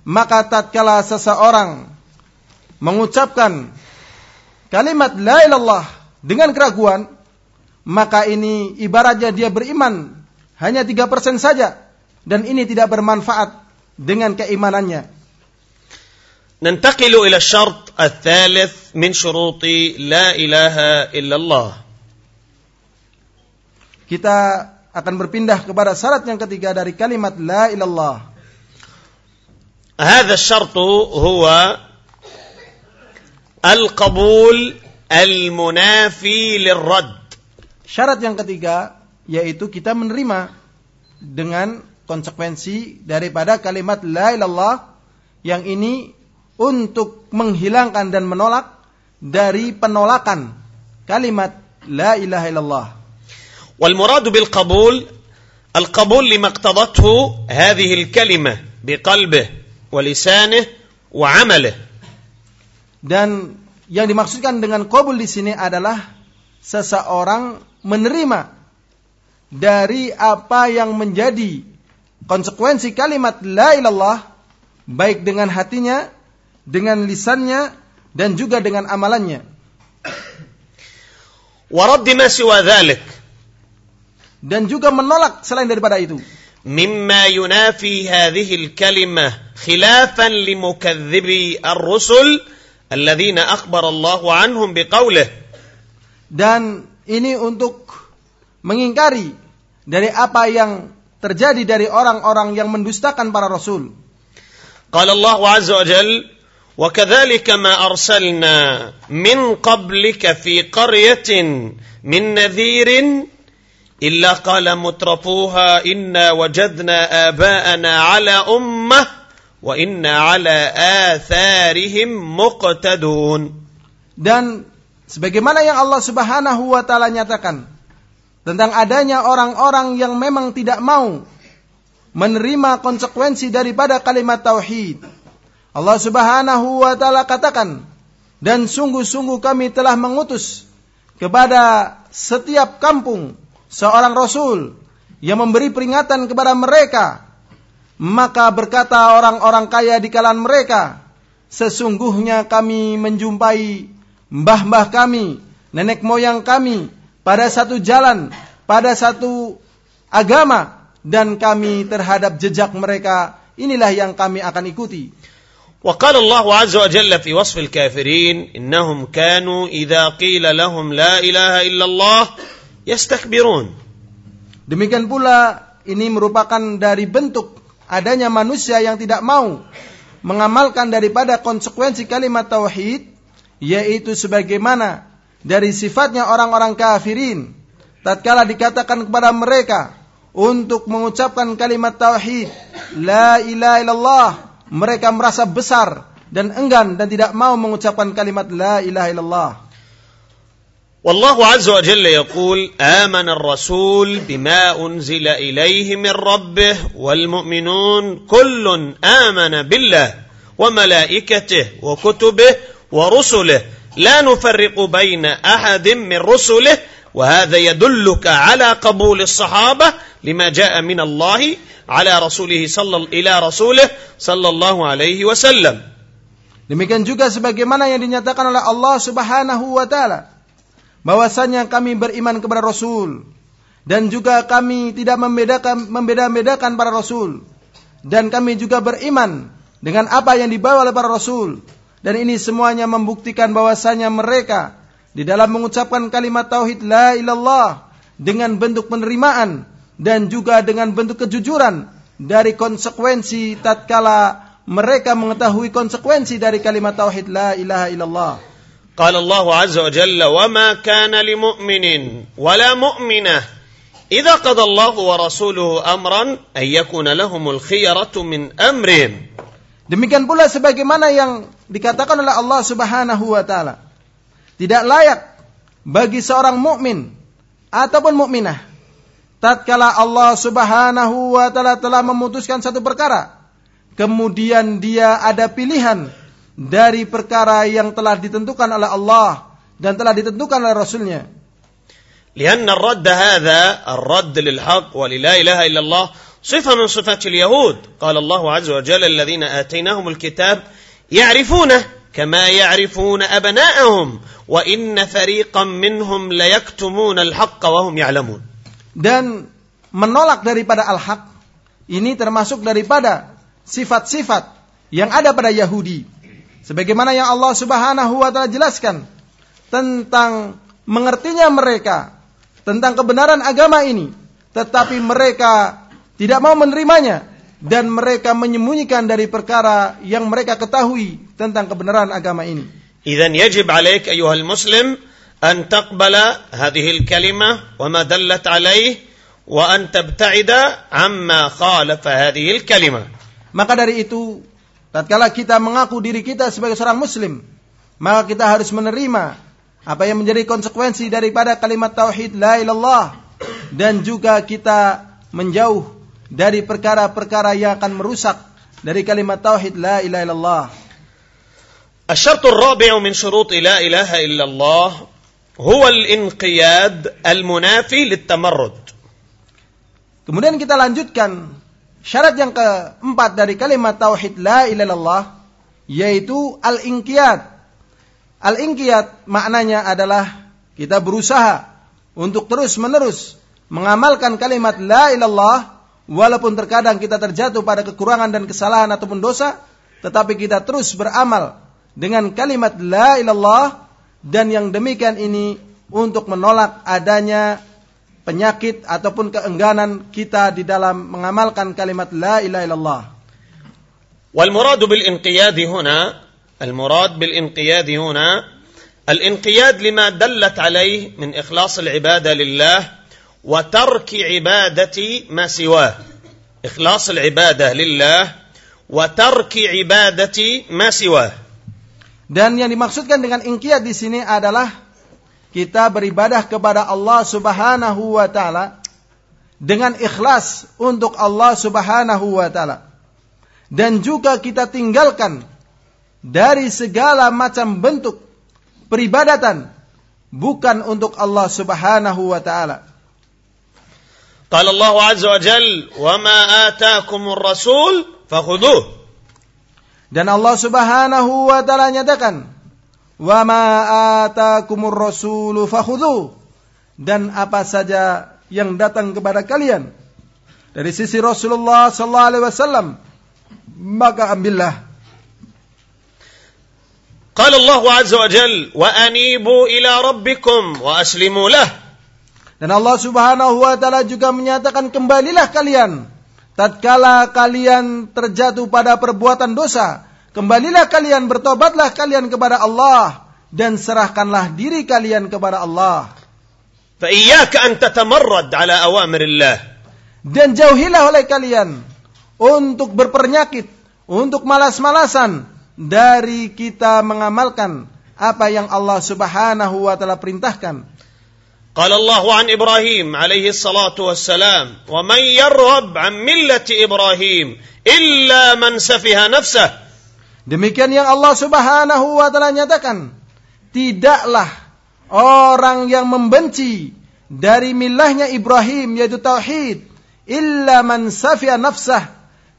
maka tatkala seseorang mengucapkan kalimat la ilallah dengan keraguan maka ini ibaratnya dia beriman hanya tiga persen saja dan ini tidak bermanfaat dengan keimanannya. ننتقل إلى الشرط الثالث من شروط لا إله إلا الله Kita akan berpindah kepada syarat yang ketiga dari kalimat la ilallah. هذا الشرط هو القبول المنافي للرد Syarat yang ketiga yaitu kita menerima dengan konsekuensi daripada kalimat la ilallah yang ini untuk menghilangkan dan menolak dari penolakan kalimat la ilaha illallah. والمراد بالقبول القبول لما اقتضته هذه الكلمة بقلبه ولسانه وعمله Dan yang dimaksudkan dengan qabul di sini adalah seseorang menerima dari apa yang menjadi konsekuensi kalimat la ilallah baik dengan hatinya, dengan lisannya dan juga dengan amalannya. ورد ما سوى ذلك Dan juga menolak selain daripada itu. مما ينافي هذه الكلمة خلافا لمكذبي الرسل الذين أخبر الله عنهم بقوله Dan ini untuk mengingkari dari apa yang terjadi dari orang-orang yang mendustakan para rasul. قال الله عز وجل وكذلك ما أرسلنا من قبلك في قرية من نذير إلا قال مترفوها إنا وجدنا آباءنا على أمة وإنا على آثارهم مقتدون Dan sebagaimana yang Allah Subhanahu wa taala nyatakan tentang adanya orang-orang yang memang tidak mau menerima konsekuensi daripada kalimat tauhid. Allah Subhanahu wa taala katakan, dan sungguh-sungguh kami telah mengutus kepada setiap kampung seorang rasul yang memberi peringatan kepada mereka. Maka berkata orang-orang kaya di kalangan mereka, sesungguhnya kami menjumpai mbah-mbah kami, nenek moyang kami pada satu jalan, pada satu agama dan kami terhadap jejak mereka inilah yang kami akan ikuti. وقال الله عز وجل في وصف الكافرين إنهم كانوا إذا قيل لهم لا إله إلا الله yastakbirun. Demikian pula ini merupakan dari bentuk adanya manusia yang tidak mau mengamalkan daripada konsekuensi kalimat tauhid yaitu sebagaimana dari sifatnya orang-orang kafirin tatkala dikatakan kepada mereka untuk mengucapkan kalimat tauhid la ilaha illallah mereka merasa besar dan enggan dan tidak mau mengucapkan kalimat la ilaha illallah والله عز وجل يقول آمن الرسول بما أنزل إليه من ربه والمؤمنون كل آمن بالله وملائكته وكتبه ورسله. لا نفرق بين أحد من رسله وهذا يدلك على قبول الصحابة لما جاء من الله على رسوله صلى إلى رسوله صلى الله عليه وسلم. Demikian juga sebagaimana yang dinyatakan oleh Allah Subhanahu wa taala. Bahwasanya kami beriman kepada Rasul dan juga kami tidak membedakan membeda-bedakan para rasul. Dan kami juga beriman dengan apa yang dibawa oleh para rasul. Dan ini semuanya membuktikan bahwasanya mereka di dalam mengucapkan kalimat tauhid la ilallah dengan bentuk penerimaan dan juga dengan bentuk kejujuran dari konsekuensi tatkala mereka mengetahui konsekuensi dari kalimat tauhid la ilaha illallah قال الله عز وجل وما كان لمؤمن ولا مؤمنة إذا قضى الله ورسوله أمرا أن يكون لهم الخيرة من أمرهم Demikian pula sebagaimana yang dikatakan oleh Allah Subhanahu wa taala. Tidak layak bagi seorang mukmin ataupun mukminah tatkala Allah Subhanahu wa taala telah memutuskan satu perkara kemudian dia ada pilihan dari perkara yang telah ditentukan oleh Allah dan telah ditentukan oleh Rasulnya. لأن الرد هذا الرد للحق وللا إله إلا الله صفة من صفات اليهود قال الله عز وجل الذين آتيناهم الكتاب يعرفونه كما يعرفون أبناءهم وإن فريقا منهم ليكتمون الحق وهم يعلمون Dan menolak daripada al-haq ini termasuk daripada sifat-sifat yang ada pada Yahudi. Sebagaimana yang Allah Subhanahu wa taala jelaskan tentang mengertinya mereka tentang kebenaran agama ini, tetapi mereka tidak mau menerimanya dan mereka menyembunyikan dari perkara yang mereka ketahui tentang kebenaran agama ini. Idzan yajib alaik ayuhal muslim an taqbala hadhihi al-kalimah wa ma dallat alaih wa an tabta'ida amma khalafa hadhihi al-kalimah. Maka dari itu tatkala kita mengaku diri kita sebagai seorang muslim, maka kita harus menerima apa yang menjadi konsekuensi daripada kalimat tauhid la ilallah dan juga kita menjauh dari perkara-perkara yang akan merusak dari kalimat tauhid la ilaha illallah. الشرط الرابع من شروط لا إله إلا الله هو الانقياد المنافي للتمرد Kemudian kita lanjutkan syarat yang keempat dari kalimat tauhid la ilaha illallah yaitu al-inqiyad. Al-inqiyad maknanya adalah kita berusaha untuk terus-menerus mengamalkan kalimat la ilallah walaupun terkadang kita terjatuh pada kekurangan dan kesalahan ataupun dosa tetapi kita terus beramal dengan kalimat la ilallah dan yang demikian ini untuk menolak adanya penyakit ataupun keengganan kita di dalam mengamalkan kalimat la ilaha illallah. Wal murad bil inqiyad huna al murad bil inqiyad huna al inqiyad lima dallat alayh min ikhlas al ibada lillah wa tark ibadati ma siwa. Ikhlas al ibadah lillah wa tark ibadati ma siwa. Dan yang dimaksudkan dengan inqiyad di sini adalah kita beribadah kepada Allah Subhanahu wa taala dengan ikhlas untuk Allah Subhanahu wa taala. Dan juga kita tinggalkan dari segala macam bentuk peribadatan bukan untuk Allah Subhanahu wa taala. قال الله عز وجل وما آتاكم الرسول فخذوه Dan Allah Subhanahu wa taala nyatakan, "Wa ma atakumur rasulu fakhudhu." Dan apa saja yang datang kepada kalian dari sisi Rasulullah sallallahu alaihi wasallam, maka ambillah. قال الله عز وجل وأنيبوا إلى ربكم وأسلموا له Dan Allah Subhanahu wa taala juga menyatakan kembalilah kalian tatkala kalian terjatuh pada perbuatan dosa, kembalilah kalian bertobatlah kalian kepada Allah dan serahkanlah diri kalian kepada Allah. فإياك أن تتمرد على أوامر الله Dan jauhilah oleh kalian untuk berpernyakit, untuk malas-malasan dari kita mengamalkan apa yang Allah Subhanahu wa taala perintahkan. قال الله عن إبراهيم عليه الصلاة والسلام ومن يرغب عن ملة إبراهيم إلا من سفه نفسه Demikian yang Allah Subhanahu wa taala nyatakan, tidaklah orang yang membenci dari milahnya Ibrahim yaitu tauhid illa man safiya nafsah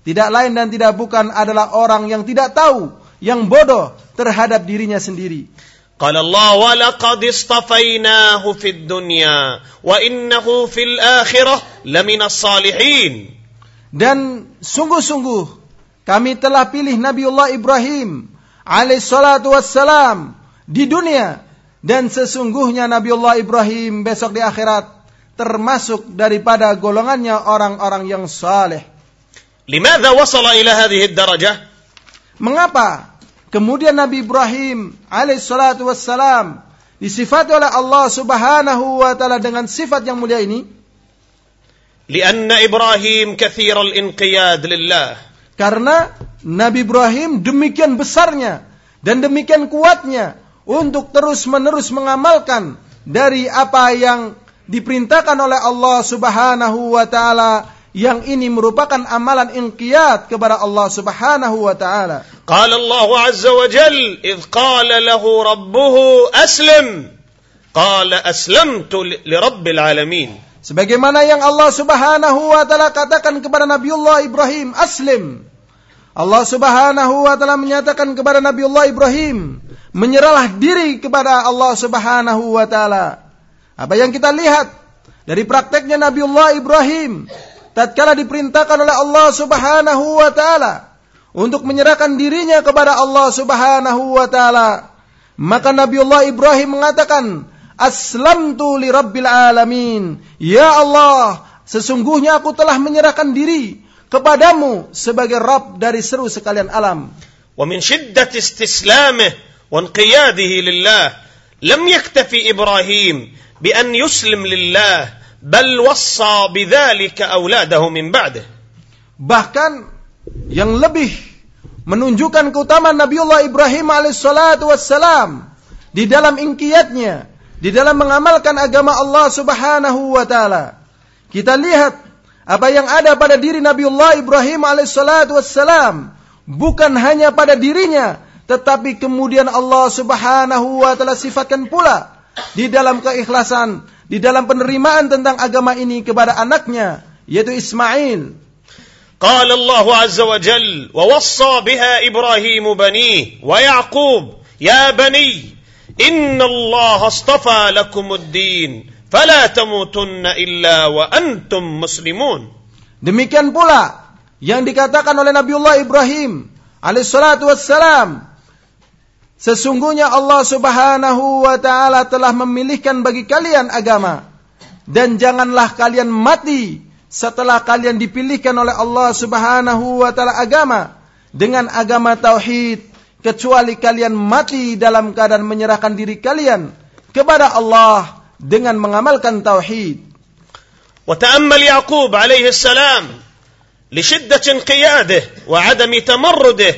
tidak lain dan tidak bukan adalah orang yang tidak tahu yang bodoh terhadap dirinya sendiri قال الله ولقد اصطفيناه في الدنيا وإنه في الآخرة لمن الصالحين dan sungguh-sungguh kami telah pilih Nabiullah Ibrahim alaihissalatu wassalam di dunia. Dan sesungguhnya Nabiullah Ibrahim besok di akhirat termasuk daripada golongannya orang-orang yang saleh. Limadha wasala ila hadhihi darajah? Mengapa kemudian Nabi Ibrahim alaihissalatu wassalam disifat oleh Allah Subhanahu wa taala dengan sifat yang mulia ini? Lianna Ibrahim kathir al-inqiyad lillah. Karena Nabi Ibrahim demikian besarnya dan demikian kuatnya untuk terus-menerus mengamalkan dari apa yang diperintahkan oleh Allah Subhanahu wa taala yang ini merupakan amalan inqiyat kepada Allah Subhanahu wa taala. Qala Allah azza wa jal, id qala lahu rabbuhu aslim." Qala aslamtu li rabbil alamin. Sebagaimana yang Allah Subhanahu wa taala katakan kepada Nabiullah Ibrahim, "Aslim." Allah Subhanahu wa taala menyatakan kepada Nabiullah Ibrahim, menyerahlah diri kepada Allah Subhanahu wa taala. Apa yang kita lihat dari prakteknya Nabiullah Ibrahim tatkala diperintahkan oleh Allah Subhanahu wa taala untuk menyerahkan dirinya kepada Allah Subhanahu wa taala, maka Nabiullah Ibrahim mengatakan, Aslamtu li rabbil alamin. Ya Allah, sesungguhnya aku telah menyerahkan diri kepadamu sebagai Rabb dari seru sekalian alam. Wa min shiddati istislamih wa inqiyadihi lillah lam yaktafi Ibrahim bi an yuslim lillah bal wassa bidzalika auladahu min ba'dih. Bahkan yang lebih menunjukkan keutamaan Nabiullah Ibrahim alaihissalatu wassalam di dalam ingkiatnya di dalam mengamalkan agama Allah Subhanahu wa taala. Kita lihat apa yang ada pada diri Nabiullah Ibrahim alaihissalatu wassalam bukan hanya pada dirinya tetapi kemudian Allah Subhanahu wa taala sifatkan pula di dalam keikhlasan, di dalam penerimaan tentang agama ini kepada anaknya yaitu Ismail. قال الله عز وجل ووصى بها إبراهيم بنيه ويعقوب يا بني إن الله اصطفى لكم الدين فلا تموتن إلا وأنتم مسلمون Demikian pula yang dikatakan oleh Nabiullah Ibrahim alaihissalatu wassalam. Sesungguhnya Allah subhanahu wa ta'ala telah memilihkan bagi kalian agama. Dan janganlah kalian mati setelah kalian dipilihkan oleh Allah subhanahu wa ta'ala agama. Dengan agama tauhid. Kecuali kalian mati dalam keadaan menyerahkan diri kalian kepada Allah dengan mengamalkan tauhid. وتأمل يعقوب عليه السلام لشدة انقياده وعدم تمرده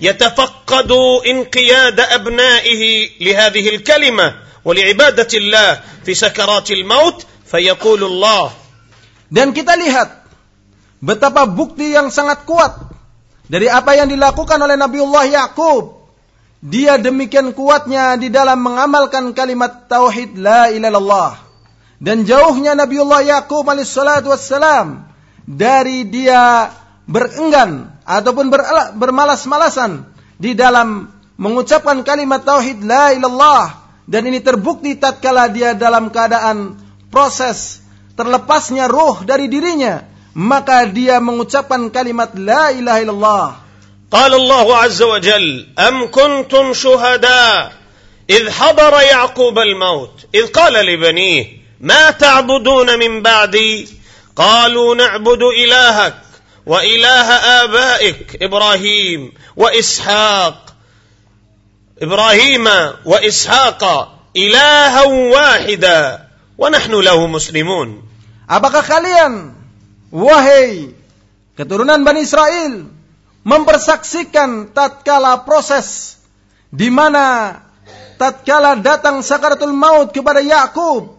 يتفقد انقياد أبنائه لهذه الكلمة ولعبادة الله في سكرات الموت فيقول الله Dan kita lihat betapa bukti yang sangat kuat dari apa yang dilakukan oleh Nabiullah Yakub. Dia demikian kuatnya di dalam mengamalkan kalimat tauhid la ilaha illallah. Dan jauhnya Nabiullah Yakub alaihissalatu wassalam dari dia berenggan ataupun ber- bermalas-malasan di dalam mengucapkan kalimat tauhid la ilallah dan ini terbukti tatkala dia dalam keadaan proses terlepasnya ruh dari dirinya maka dia mengucapkan kalimat la ilaha illallah. قال الله عز وجل أم كنتم شهداء إذ حضر يعقوب الموت إذ قال لبنيه ما تعبدون من بعدي؟ قالوا نعبد إلهك وإله آبائك إبراهيم وإسحاق إبراهيم وإسحاق إلها واحدا ونحن له مسلمون. Apakah kalian, wahai keturunan Bani Israel, mempersaksikan tatkala proses di mana tatkala datang sakaratul maut kepada Yakub,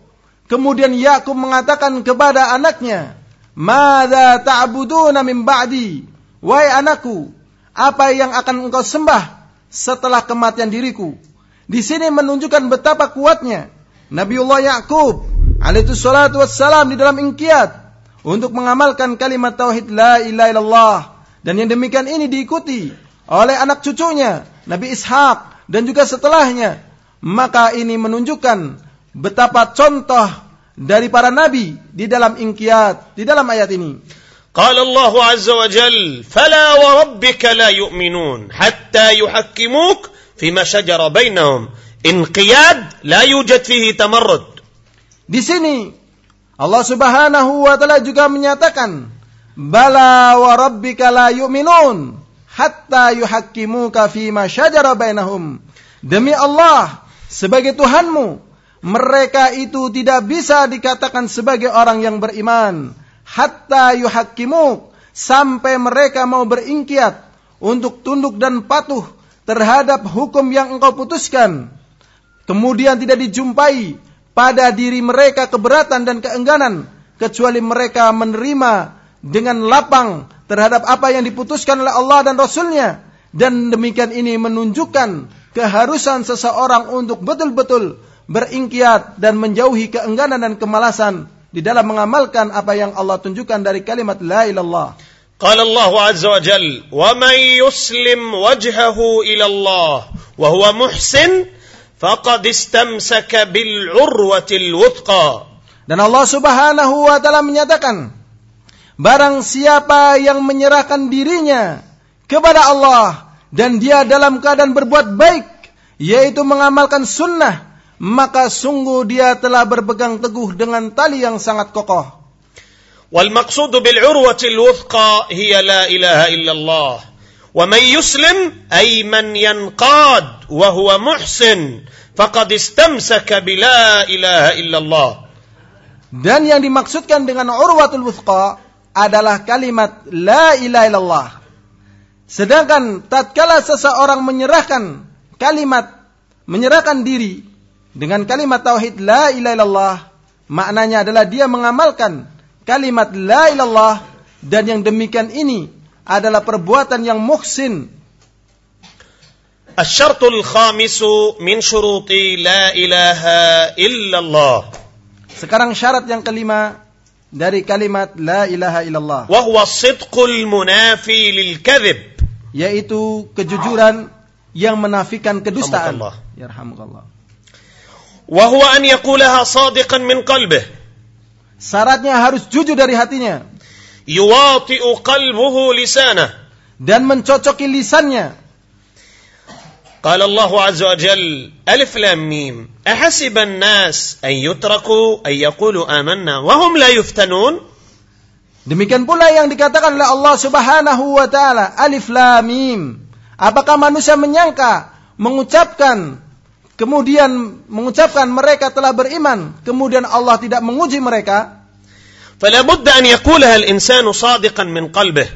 kemudian Yakub mengatakan kepada anaknya, "Mada ta'buduna min ba'di?" Wahai anakku, apa yang akan engkau sembah setelah kematian diriku? Di sini menunjukkan betapa kuatnya Nabiullah Yakub alaihi wassalam di dalam ingkiat untuk mengamalkan kalimat tauhid la ilaha illallah dan yang demikian ini diikuti oleh anak cucunya Nabi Ishak dan juga setelahnya maka ini menunjukkan betapa contoh dari para nabi di dalam ingkiat di dalam ayat ini قال الله عز وجل فلا وربك لا يؤمنون حتى يحكموك فيما شجر بينهم انقياد لا يوجد فيه تمرد Di sini Allah Subhanahu wa taala juga menyatakan bala wa rabbika la yu'minun hatta yuhakkimuka fi ma syajara bainahum. Demi Allah sebagai Tuhanmu mereka itu tidak bisa dikatakan sebagai orang yang beriman hatta yuhakkimuk sampai mereka mau beringkiat untuk tunduk dan patuh terhadap hukum yang engkau putuskan. Kemudian tidak dijumpai pada diri mereka keberatan dan keengganan kecuali mereka menerima dengan lapang terhadap apa yang diputuskan oleh Allah dan Rasulnya dan demikian ini menunjukkan keharusan seseorang untuk betul-betul beringkiat dan menjauhi keengganan dan kemalasan di dalam mengamalkan apa yang Allah tunjukkan dari kalimat la ilallah. قال الله عز وجل ومن يسلم وجهه إلى الله وهو محسن faqad istamsaka bil urwatil wuthqa. Dan Allah Subhanahu wa taala menyatakan, barang siapa yang menyerahkan dirinya kepada Allah dan dia dalam keadaan berbuat baik, yaitu mengamalkan sunnah, maka sungguh dia telah berpegang teguh dengan tali yang sangat kokoh. Wal maqsudu bil urwatil wuthqa hiya la ilaha illallah. ومن يسلم أي من ينقاد وهو محسن faqad istamsaka bila ilaha illallah. Dan yang dimaksudkan dengan urwatul wuthqa adalah kalimat la ilaha illallah. Sedangkan tatkala seseorang menyerahkan kalimat menyerahkan diri dengan kalimat tauhid la ilaha illallah, maknanya adalah dia mengamalkan kalimat la ilallah dan yang demikian ini adalah perbuatan yang muhsin. Asyartul khamisu min syuruti la ilaha illallah. Sekarang syarat yang kelima dari kalimat la ilaha illallah. Wahuwa sidqul munafi lil kadhib. Yaitu kejujuran yang menafikan kedustaan. Ya Yarhamukallah. Wahuwa an yakulaha sadiqan min kalbih. Syaratnya harus jujur dari hatinya يواطئ قلبه لسانه dan mencocoki lisannya قال الله عز وجل ألف لام ميم أحسب الناس أن يتركوا أن يقولوا آمنا وهم لا يفتنون Demikian pula yang dikatakan oleh Allah Subhanahu wa taala, Alif Lam Mim. Apakah manusia menyangka mengucapkan kemudian mengucapkan mereka telah beriman, kemudian Allah tidak menguji mereka? فلا بد أن يقولها الإنسان صادقا من قلبه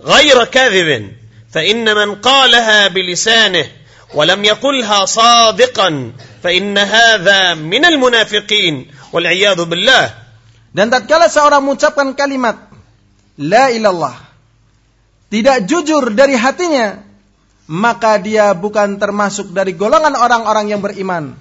غير كاذب فإن من قالها بلسانه ولم يقلها صادقا فإن هذا من المنافقين والعياذ بالله dan tatkala seorang mengucapkan kalimat la ilallah tidak jujur dari hatinya maka dia bukan termasuk dari golongan orang-orang yang beriman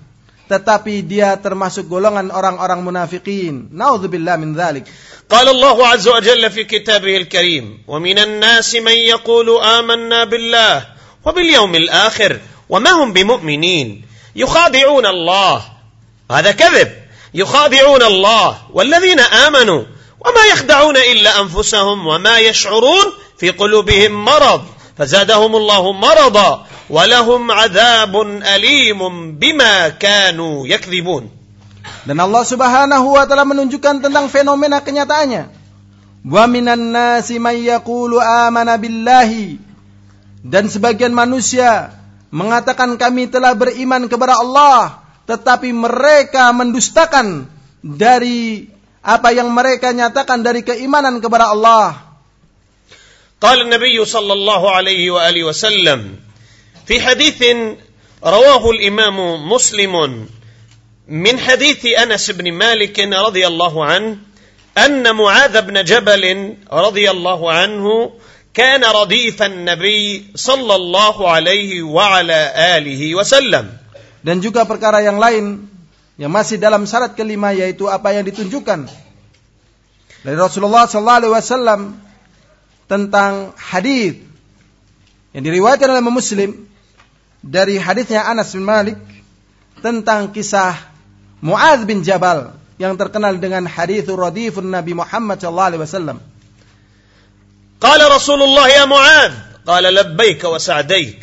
tetapi dia termasuk golongan orang-orang munafikin. Naudzubillah min dzalik قال الله عز وجل في كتابه الكريم ومن الناس من يقول آمنا بالله وباليوم الآخر وما هم بمؤمنين؟ يخادعون الله. هذا كذب. يخادعون الله والذين آمنوا وما يخدعون إلا أنفسهم وما يشعرون في قلوبهم مرض. فزادهم الله مرضا ولهم عذاب اليم بما كانوا يكذبون Dan Allah Subhanahu wa taala menunjukkan tentang fenomena kenyataannya. Wa minan nasi may yaqulu amana billahi. Dan sebagian manusia mengatakan kami telah beriman kepada Allah, tetapi mereka mendustakan dari apa yang mereka nyatakan dari keimanan kepada Allah. قال النبي صلى الله عليه وآله وسلم في حديث رواه الإمام مسلم من حديث أنس بن مالك رضي الله عنه أن معاذ بن جبل رضي الله عنه كان رديف النبي صلى الله عليه وعلى آله وسلم. Dan juga perkara yang lain yang masih dalam syarat kelima yaitu apa yang ditunjukkan dari Rasulullah sallallahu alaihi wasallam tentang hadis yang diriwayatkan oleh Muslim dari hadisnya Anas bin Malik tentang kisah Muadz bin Jabal yang terkenal dengan hadis radifun Nabi Muhammad sallallahu alaihi wasallam. قال رسول الله يا معاذ قال لبيك وسعديك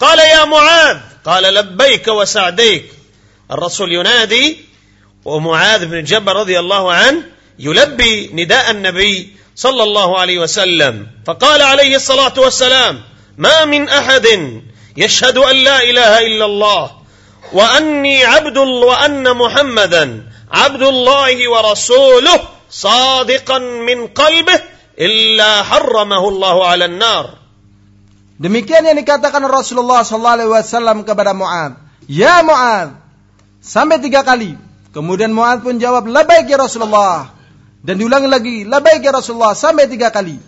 قال يا معاذ قال لبيك وسعديك الرسول ينادي ومعاذ بن جبل رضي الله عنه يلبي نداء النبي صلى الله عليه وسلم فقال عليه الصلاه والسلام ما من احد يشهد ان لا اله الا الله واني عبد وان محمدا عبد الله ورسوله صادقا من قلبه الا حرمه الله على النار Demikian yang dikatakan Rasulullah sallallahu alaihi wasallam kepada Muad. Ya Muad, sampai tiga kali. Kemudian Muad pun jawab, "Labaik ya Rasulullah." Dan diulangi lagi, "Labaik ya Rasulullah" sampai tiga kali.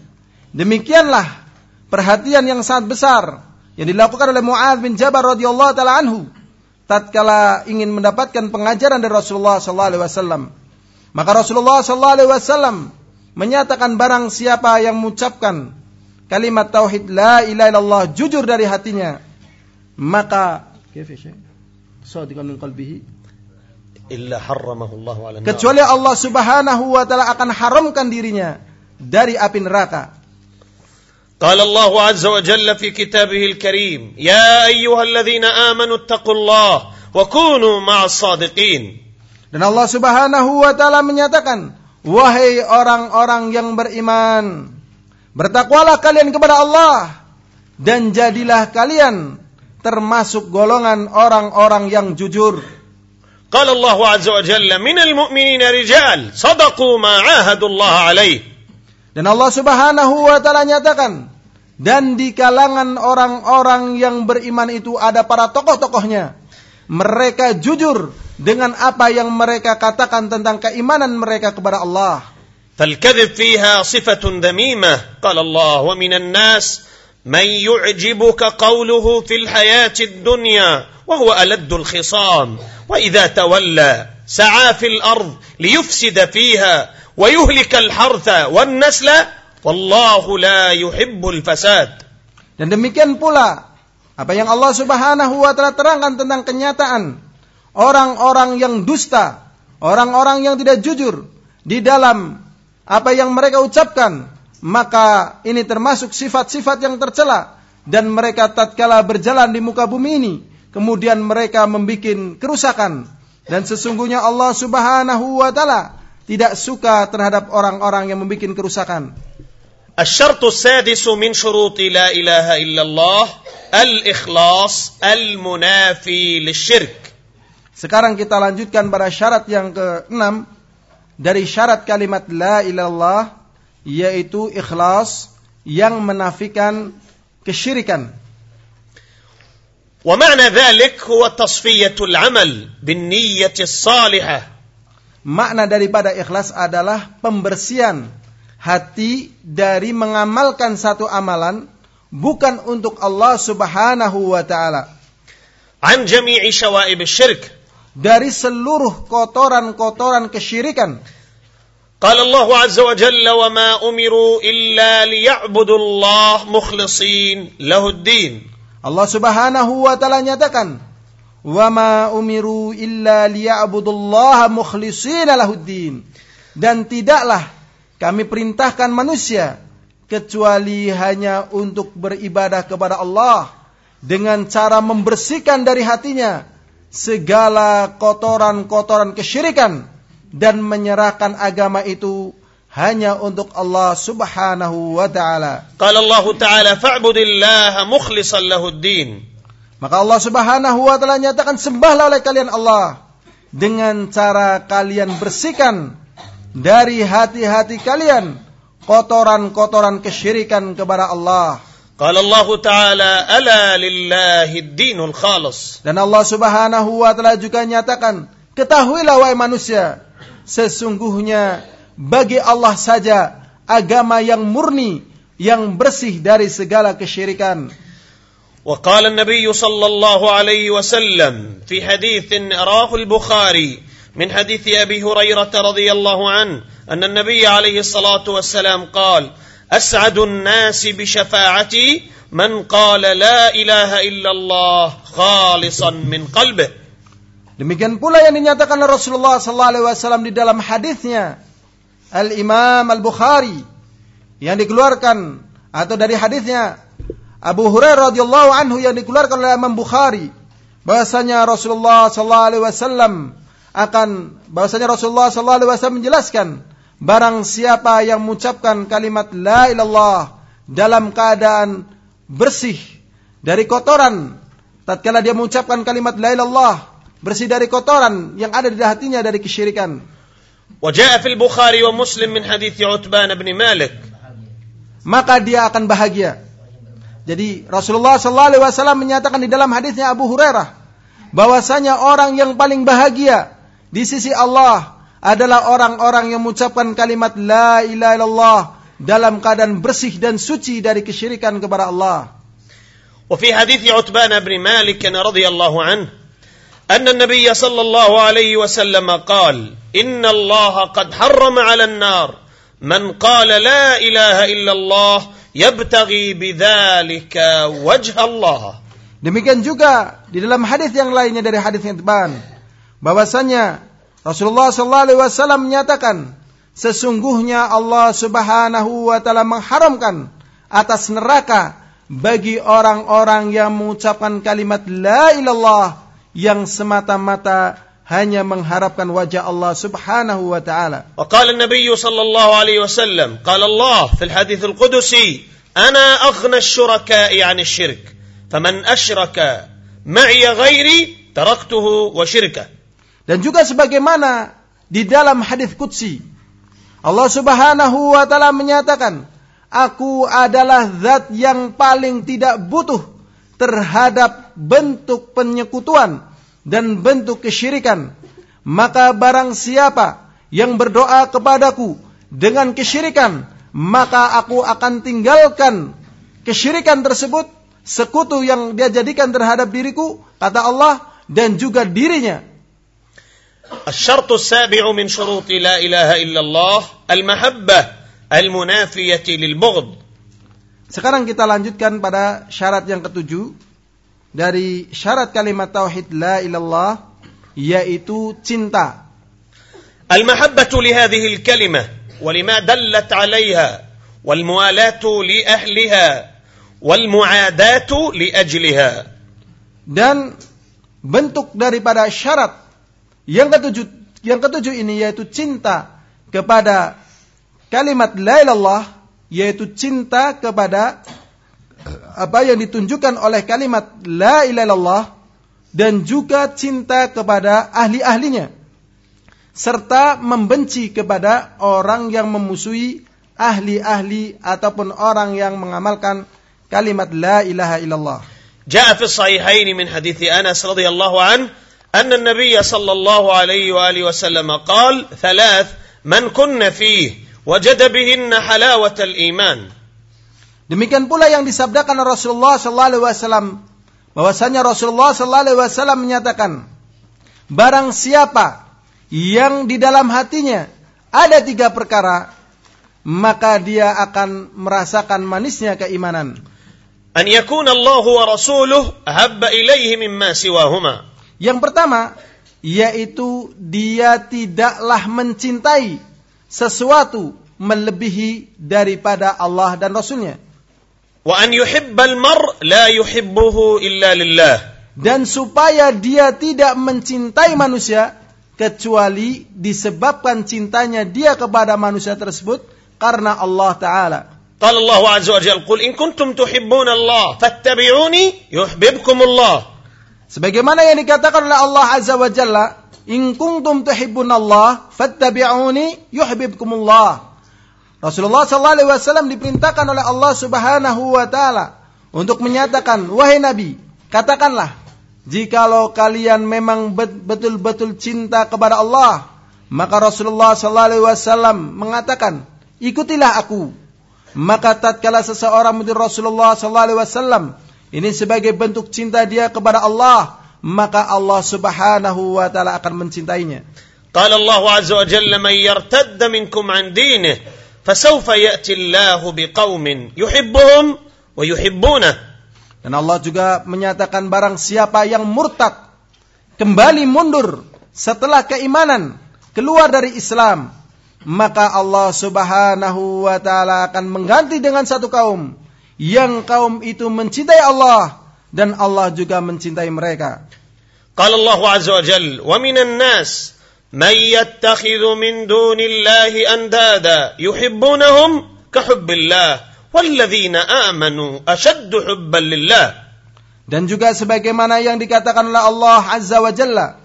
Demikianlah perhatian yang sangat besar yang dilakukan oleh Muad bin Jabal radhiyallahu taala anhu tatkala ingin mendapatkan pengajaran dari Rasulullah sallallahu alaihi wasallam. Maka Rasulullah sallallahu alaihi wasallam menyatakan barang siapa yang mengucapkan kalimat tauhid la ilaha illallah jujur dari hatinya maka min qalbihi الا حرمه الله على النار kecuali Allah Subhanahu wa taala akan haramkan dirinya dari api neraka قال الله عز وجل في كتابه الكريم يا ايها الذين امنوا اتقوا الله وكونوا مع الصادقين dan Allah Subhanahu wa taala menyatakan wahai orang-orang yang beriman bertakwalah kalian kepada Allah dan jadilah kalian termasuk golongan orang-orang yang jujur قال الله عز وجل من المؤمنين رجال صدقوا ما عاهدوا الله عليه Dan Allah Subhanahu wa taala nyatakan dan di kalangan orang-orang yang beriman itu ada para tokoh-tokohnya. Mereka jujur dengan apa yang mereka katakan tentang keimanan mereka kepada Allah. فالكذب فيها صفة ذميمة قال الله ومن الناس من يعجبك قوله في الحياة الدنيا وهو ألد الخصام وإذا تولى سعى في الأرض ليفسد فيها ويهلك الحرث والنسل والله لا يحب الفساد Dan demikian pula apa yang Allah Subhanahu wa taala terangkan tentang kenyataan orang-orang yang dusta, orang-orang yang tidak jujur di dalam apa yang mereka ucapkan, maka ini termasuk sifat-sifat yang tercela dan mereka tatkala berjalan di muka bumi ini kemudian mereka membuat kerusakan dan sesungguhnya Allah Subhanahu wa taala tidak suka terhadap orang-orang yang membuat kerusakan. الشرط السادس من شروط لا إله إلا الله الإخلاص المنافي للشرك Sekarang kita lanjutkan pada syarat yang keenam dari syarat kalimat la ilallah yaitu ikhlas yang menafikan kesyirikan. ومعنى ذلك هو تصفية العمل بالنية الصالحة Makna daripada ikhlas adalah pembersihan hati dari mengamalkan satu amalan bukan untuk Allah Subhanahu wa taala. عن جميع شوائب الشرك Dari seluruh kotoran-kotoran kesyirikan. قال الله عز وجل وما أمروا إلا ليعبدوا الله مخلصين له الدين Allah Subhanahu wa taala nyatakan, "Wa ma umiru illa liya'budullaha mukhlishina lahuddin." Dan tidaklah kami perintahkan manusia kecuali hanya untuk beribadah kepada Allah dengan cara membersihkan dari hatinya segala kotoran-kotoran kesyirikan dan menyerahkan agama itu hanya untuk Allah Subhanahu wa taala. Qala Allah taala fa'budillaha mukhlishan lahuddin. Maka Allah Subhanahu wa taala nyatakan sembahlah oleh kalian Allah dengan cara kalian bersihkan dari hati-hati kalian kotoran-kotoran kesyirikan kepada Allah. Qala Allah taala ala lillahi ad-dinul khalis. Dan Allah Subhanahu wa taala juga nyatakan ketahuilah wahai manusia sesungguhnya bagi Allah saja agama yang murni, yang bersih dari segala kesyirikan. وقال النبي صلى الله عليه وسلم في حديث رواه البخاري من حديث ابي هريره رضي الله عنه ان النبي عليه الصلاه والسلام قال اسعد الناس بشفاعتي من قال لا اله الا الله خالصا من قلبه Demikian pula yang dinyatakan oleh Rasulullah sallallahu alaihi wasallam di dalam hadisnya Al Imam Al Bukhari yang dikeluarkan atau dari hadisnya Abu Hurairah radhiyallahu anhu yang dikeluarkan oleh Imam Bukhari bahasanya Rasulullah sallallahu alaihi wasallam akan bahasanya Rasulullah sallallahu alaihi wasallam menjelaskan barang siapa yang mengucapkan kalimat la ilallah dalam keadaan bersih dari kotoran tatkala dia mengucapkan kalimat la ilallah bersih dari kotoran yang ada di hatinya dari kesyirikan وجاء في البخاري ومسلم من حديث عتبان بن مالك maka dia akan bahagia. Jadi Rasulullah sallallahu alaihi wasallam menyatakan di dalam hadisnya Abu Hurairah bahwasanya orang yang paling bahagia di sisi Allah adalah orang-orang yang mengucapkan kalimat la ilaha illallah dalam keadaan bersih dan suci dari kesyirikan kepada Allah. وفي حديث عتبان بن مالك رضي الله عنه أن النبي صلى الله عليه وسلم قال إن الله قد حرم على النار من قال لا إله إلا الله يبتغي بذلك وجه الله Demikian juga di dalam hadis yang lainnya dari hadis yang teban bahwasanya Rasulullah sallallahu alaihi wasallam menyatakan sesungguhnya Allah Subhanahu wa taala mengharamkan atas neraka bagi orang-orang yang mengucapkan kalimat la ilallah yang semata-mata hanya mengharapkan wajah Allah Subhanahu wa taala. وقال النبي صلى الله عليه وسلم قال الله في الحديث القدسي أنا أغنى الشركاء عن الشرك فمن أشرك معي غيري تركته وشركه Dan juga sebagaimana di dalam hadis qudsi Allah Subhanahu wa taala menyatakan, "Aku adalah zat yang paling tidak butuh terhadap bentuk penyekutuan dan bentuk kesyirikan. Maka barang siapa yang berdoa kepadaku dengan kesyirikan, maka aku akan tinggalkan kesyirikan tersebut, sekutu yang dia jadikan terhadap diriku, kata Allah, dan juga dirinya. الشرط السابع من شروط لا إله إلا الله المحبة المنافية للبغض Sekarang kita lanjutkan pada syarat yang ketujuh dari syarat kalimat tauhid la ilallah yaitu cinta. المحبة لهذه الكلمة ولما دلت عليها والموالاة لأهلها والمعاداة لأجلها Dan bentuk daripada syarat yang ketujuh yang ketujuh ini yaitu cinta kepada kalimat la ilallah yaitu cinta kepada apa yang ditunjukkan oleh kalimat la ilaha illallah dan juga cinta kepada ahli-ahlinya serta membenci kepada orang yang memusuhi ahli-ahli ataupun orang yang mengamalkan kalimat la ilaha illallah. جاء في الصحيحين من حديث أنس رضي الله عنه أن النبي صلى الله عليه وآله وسلم قال ثلاث من كن فيه wajada bihinna iman. Demikian pula yang disabdakan Rasulullah sallallahu alaihi wasallam bahwasanya Rasulullah sallallahu alaihi wasallam menyatakan barang siapa yang di dalam hatinya ada tiga perkara maka dia akan merasakan manisnya keimanan. An yakuna Allah wa rasuluh habba ilaihi mimma siwahuma. Yang pertama yaitu dia tidaklah mencintai sesuatu melebihi daripada Allah dan Rasulnya. Wa an yuhibbal mar la yuhibbuhu illa lillah. Dan supaya dia tidak mencintai manusia kecuali disebabkan cintanya dia kepada manusia tersebut karena Allah taala. Allah azza wa jalla in kuntum Allah fattabi'uni yuhibbukum Sebagaimana yang dikatakan oleh Allah azza wa jalla "In kuntum tuhibbunallah fattabi'uni yuhibbukumullah." Rasulullah sallallahu alaihi wasallam diperintahkan oleh Allah Subhanahu wa taala untuk menyatakan, "Wahai Nabi, katakanlah, jikalau kalian memang betul-betul cinta kepada Allah, maka Rasulullah sallallahu alaihi wasallam mengatakan, "Ikutilah aku." Maka tatkala seseorang menjadi Rasulullah sallallahu alaihi wasallam ini sebagai bentuk cinta dia kepada Allah, maka Allah Subhanahu wa taala akan mencintainya. قال الله عز وجل من يرتد منكم عن دينه فسوف يأتي الله بقوم يحبهم ويحبونه Dan Allah juga menyatakan barang siapa yang murtad kembali mundur setelah keimanan keluar dari Islam maka Allah Subhanahu wa taala akan mengganti dengan satu kaum yang kaum itu mencintai Allah dan Allah juga mencintai mereka. قال الله عز وجل ومن الناس من يتخذ من دون الله أندادا يحبونهم كحب الله والذين آمنوا أشد حبا لله. Dan juga sebagaimana yang dikatakan oleh Allah Azza wa Jalla.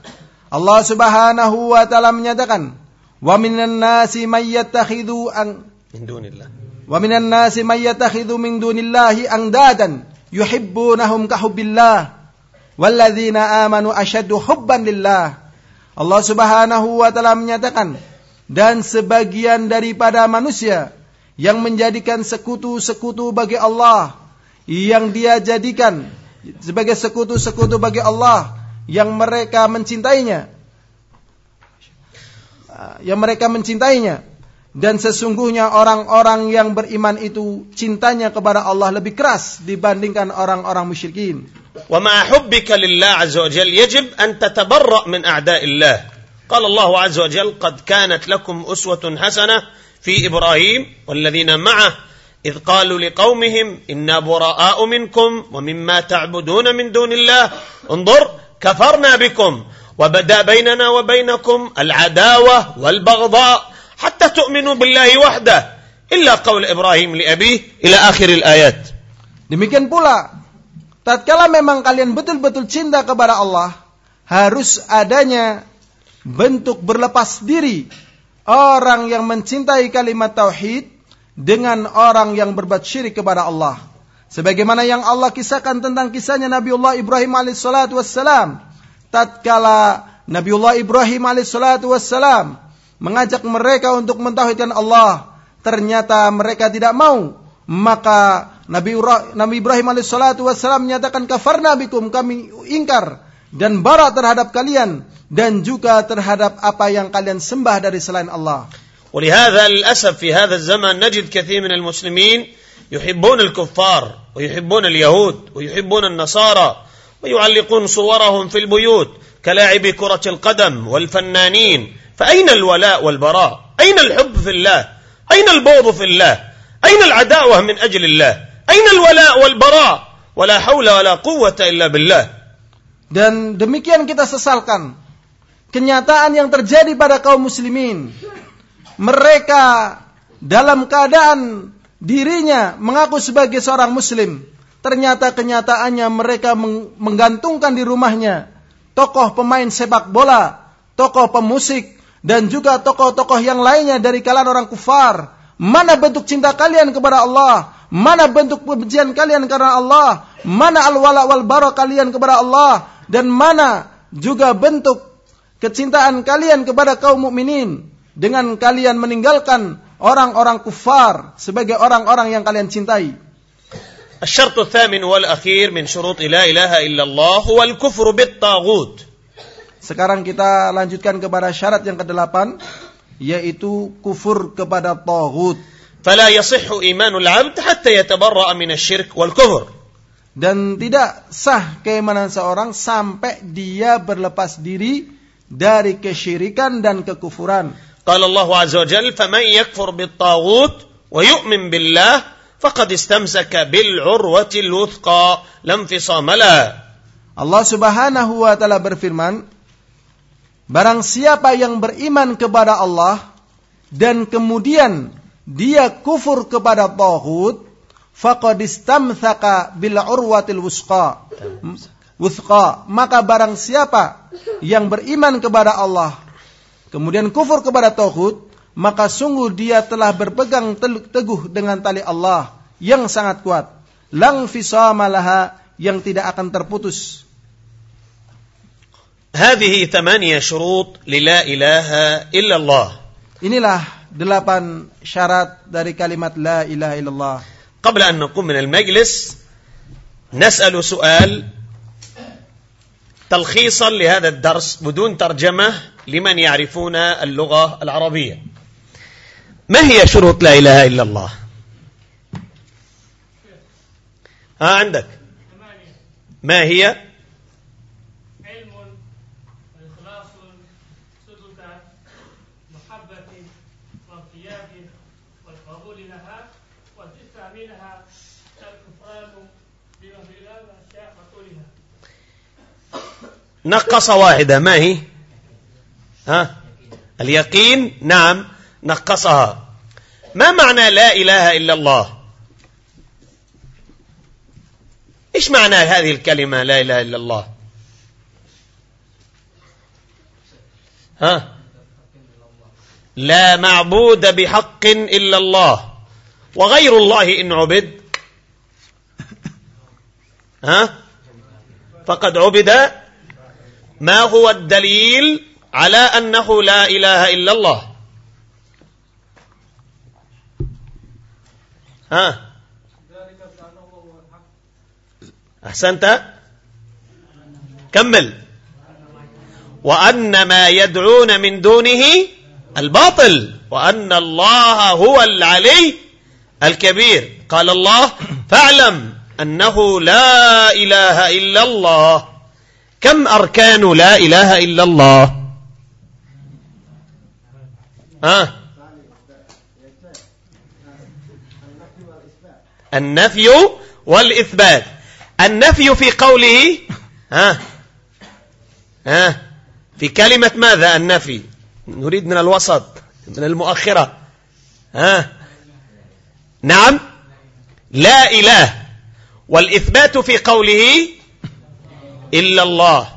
Allah Subhanahu wa taala menyatakan, "Wa minan nasi may yattakhidhu an من دون الله ومن الناس من يتخذ من دون الله أندادا يحبونهم كحب Walladzina amanu asyaddu hubban lillah. Allah Subhanahu wa taala menyatakan dan sebagian daripada manusia yang menjadikan sekutu-sekutu bagi Allah yang dia jadikan sebagai sekutu-sekutu bagi Allah yang mereka mencintainya ah, yang mereka mencintainya dan sesungguhnya orang-orang yang beriman itu cintanya kepada Allah lebih keras dibandingkan orang-orang musyrikin. ومع حبك لله عز وجل يجب أن تتبرأ من أعداء الله. قال الله عز وجل قد كانت لكم أسوة حسنة في إبراهيم والذين معه إذ قالوا لقومهم إنا براء منكم ومما تعبدون من دون الله انظر كفرنا بكم وبدا بيننا وبينكم العداوة والبغضاء حتى تؤمنوا بالله وحده إلا قول إبراهيم لأبيه إلى آخر الآيات. Demikian pula, tatkala memang kalian betul-betul cinta kepada Allah, harus adanya bentuk berlepas diri orang yang mencintai kalimat tauhid dengan orang yang berbuat syirik kepada Allah. Sebagaimana yang Allah kisahkan tentang kisahnya Nabiullah Ibrahim alaihissalatu wassalam. Tatkala Nabiullah Ibrahim alaihissalatu wassalam mengajak mereka untuk mentauhidkan Allah, ternyata mereka tidak mau. Maka Nabi, Nabi Ibrahim alaihissalatu wassalam menyatakan kafarna bikum kami ingkar dan barat terhadap kalian dan juga terhadap apa yang kalian sembah dari selain Allah. ولهذا للأسف في هذا الزمن نجد كثير من المسلمين يحبون الكفار ويحبون اليهود ويحبون النصارى ويعلقون صورهم في البيوت كلاعبي كرة القدم والفنانين. فأين الولاء والبراء؟ أين الحب في الله؟ أين البغض في الله؟ أين العداوة من أجل الله؟ Aina al-wala wal bara? Wala haula wala quwwata illa billah. Dan demikian kita sesalkan kenyataan yang terjadi pada kaum muslimin. Mereka dalam keadaan dirinya mengaku sebagai seorang muslim, ternyata kenyataannya mereka menggantungkan di rumahnya tokoh pemain sepak bola, tokoh pemusik, dan juga tokoh-tokoh yang lainnya dari kalangan orang kufar Mana bentuk cinta kalian kepada Allah? Mana bentuk kebencian kalian karena Allah? Mana al-wala wal bara kalian kepada Allah? Dan mana juga bentuk kecintaan kalian kepada kaum mukminin dengan kalian meninggalkan orang-orang kufar sebagai orang-orang yang kalian cintai. الشرط الثامن والأخير من شروط لا إله إلا الله هو الكفر بالطاغوت Sekarang kita lanjutkan kepada syarat yang kedelapan yaitu kufur kepada tagut. Fala yasihhu imanul 'abd hatta yatabarra'a min asy-syirk wal kufur. Dan tidak sah keimanan seorang sampai dia berlepas diri dari kesyirikan dan kekufuran. Qala Allah Azza wa Jalla, "Faman yakfur bit-taghut wa yu'min billah faqad istamsaka bil 'urwatil wuthqa lam Allah Subhanahu wa taala berfirman, Barang siapa yang beriman kepada Allah dan kemudian dia kufur kepada tauhid faqad istamsaka bil urwatil wusqa. Wusqa. Maka barang siapa yang beriman kepada Allah kemudian kufur kepada tauhid maka sungguh dia telah berpegang teguh dengan tali Allah yang sangat kuat. Lang fisamalaha yang tidak akan terputus هذه ثمانية شروط للا إله إلا الله. Inilah delapan syarat dari kalimat la ilaha illallah. قبل أن نقوم من المجلس نسأل سؤال تلخيصا لهذا الدرس بدون ترجمة لمن يعرفون اللغة العربية. ما هي شروط لا إله إلا الله؟ ها عندك. ما هي؟ نقص واحدة. ما هي؟ ها؟ اليقين. نعم نقصها. ما معنى لا إله إلا الله؟ إيش معنى هذه الكلمة لا إله إلا الله؟ ها؟ لا معبود بحق إلا الله. وغير الله إن عبد. ها؟ فقد عبد ما هو الدليل على أنه لا إله إلا الله؟ ها؟ أحسنت؟ كمل. وأن ما يدعون من دونه الباطل وأن الله هو العلي الكبير. قال الله فاعلم أنه لا إله إلا الله. كم أركان لا إله إلا الله؟ ها؟ النفي والإثبات. النفي في قوله ها؟ ها؟ في كلمة ماذا النفي؟ نريد من الوسط من المؤخرة. ها؟ نعم. لا إله. والإثبات في قوله إلا الله.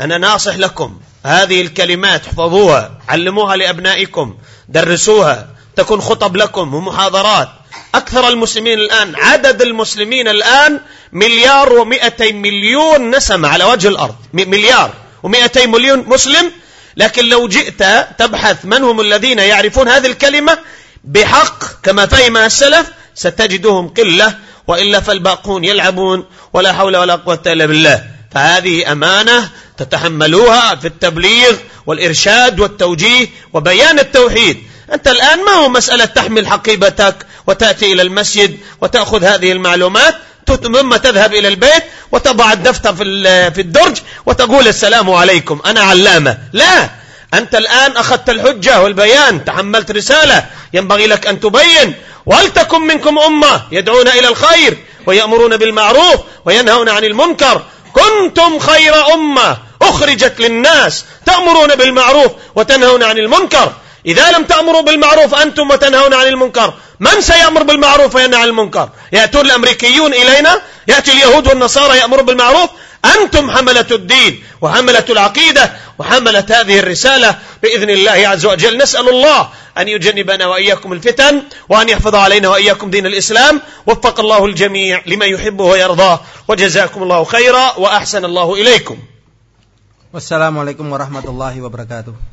أنا ناصح لكم. هذه الكلمات احفظوها علموها لأبنائكم درسوها تكون خطب لكم ومحاضرات. أكثر المسلمين الآن عدد المسلمين الآن مليار ومئتي مليون نسمة على وجه الأرض. مليار ومئتي مليون مسلم. لكن لو جئت تبحث من هم الذين يعرفون هذه الكلمة بحق كما فهمها السلف ستجدهم قلة. وإلا فالباقون يلعبون ولا حول ولا قوة إلا بالله. فهذه أمانة تتحملوها في التبليغ والإرشاد والتوجيه وبيان التوحيد. أنت الآن ما هو مسألة تحمل حقيبتك وتأتي إلى المسجد وتأخذ هذه المعلومات ثم تذهب إلى البيت وتضع الدفتر في الدرج وتقول السلام عليكم أنا علامة. لا أنت الآن أخذت الحجة والبيان تحملت رسالة ينبغي لك أن تبين ولتكن منكم أمة يدعون إلى الخير ويأمرون بالمعروف وينهون عن المنكر. كنتم خير أمة أخرجت للناس تأمرون بالمعروف وتنهون عن المنكر. إذا لم تأمروا بالمعروف أنتم وتنهون عن المنكر. من سيأمر بالمعروف وينهى عن المنكر؟ يأتون الأمريكيون إلينا؟ يأتي اليهود والنصارى يأمروا بالمعروف؟ أنتم حملة الدين وحملة العقيدة وحملة هذه الرسالة بإذن الله عز وجل. نسأل الله أن يجنبنا وإياكم الفتن وأن يحفظ علينا وإياكم دين الإسلام. وفق الله الجميع لما يحبه ويرضاه. وجزاكم الله خيرا وأحسن الله إليكم. والسلام عليكم ورحمة الله وبركاته.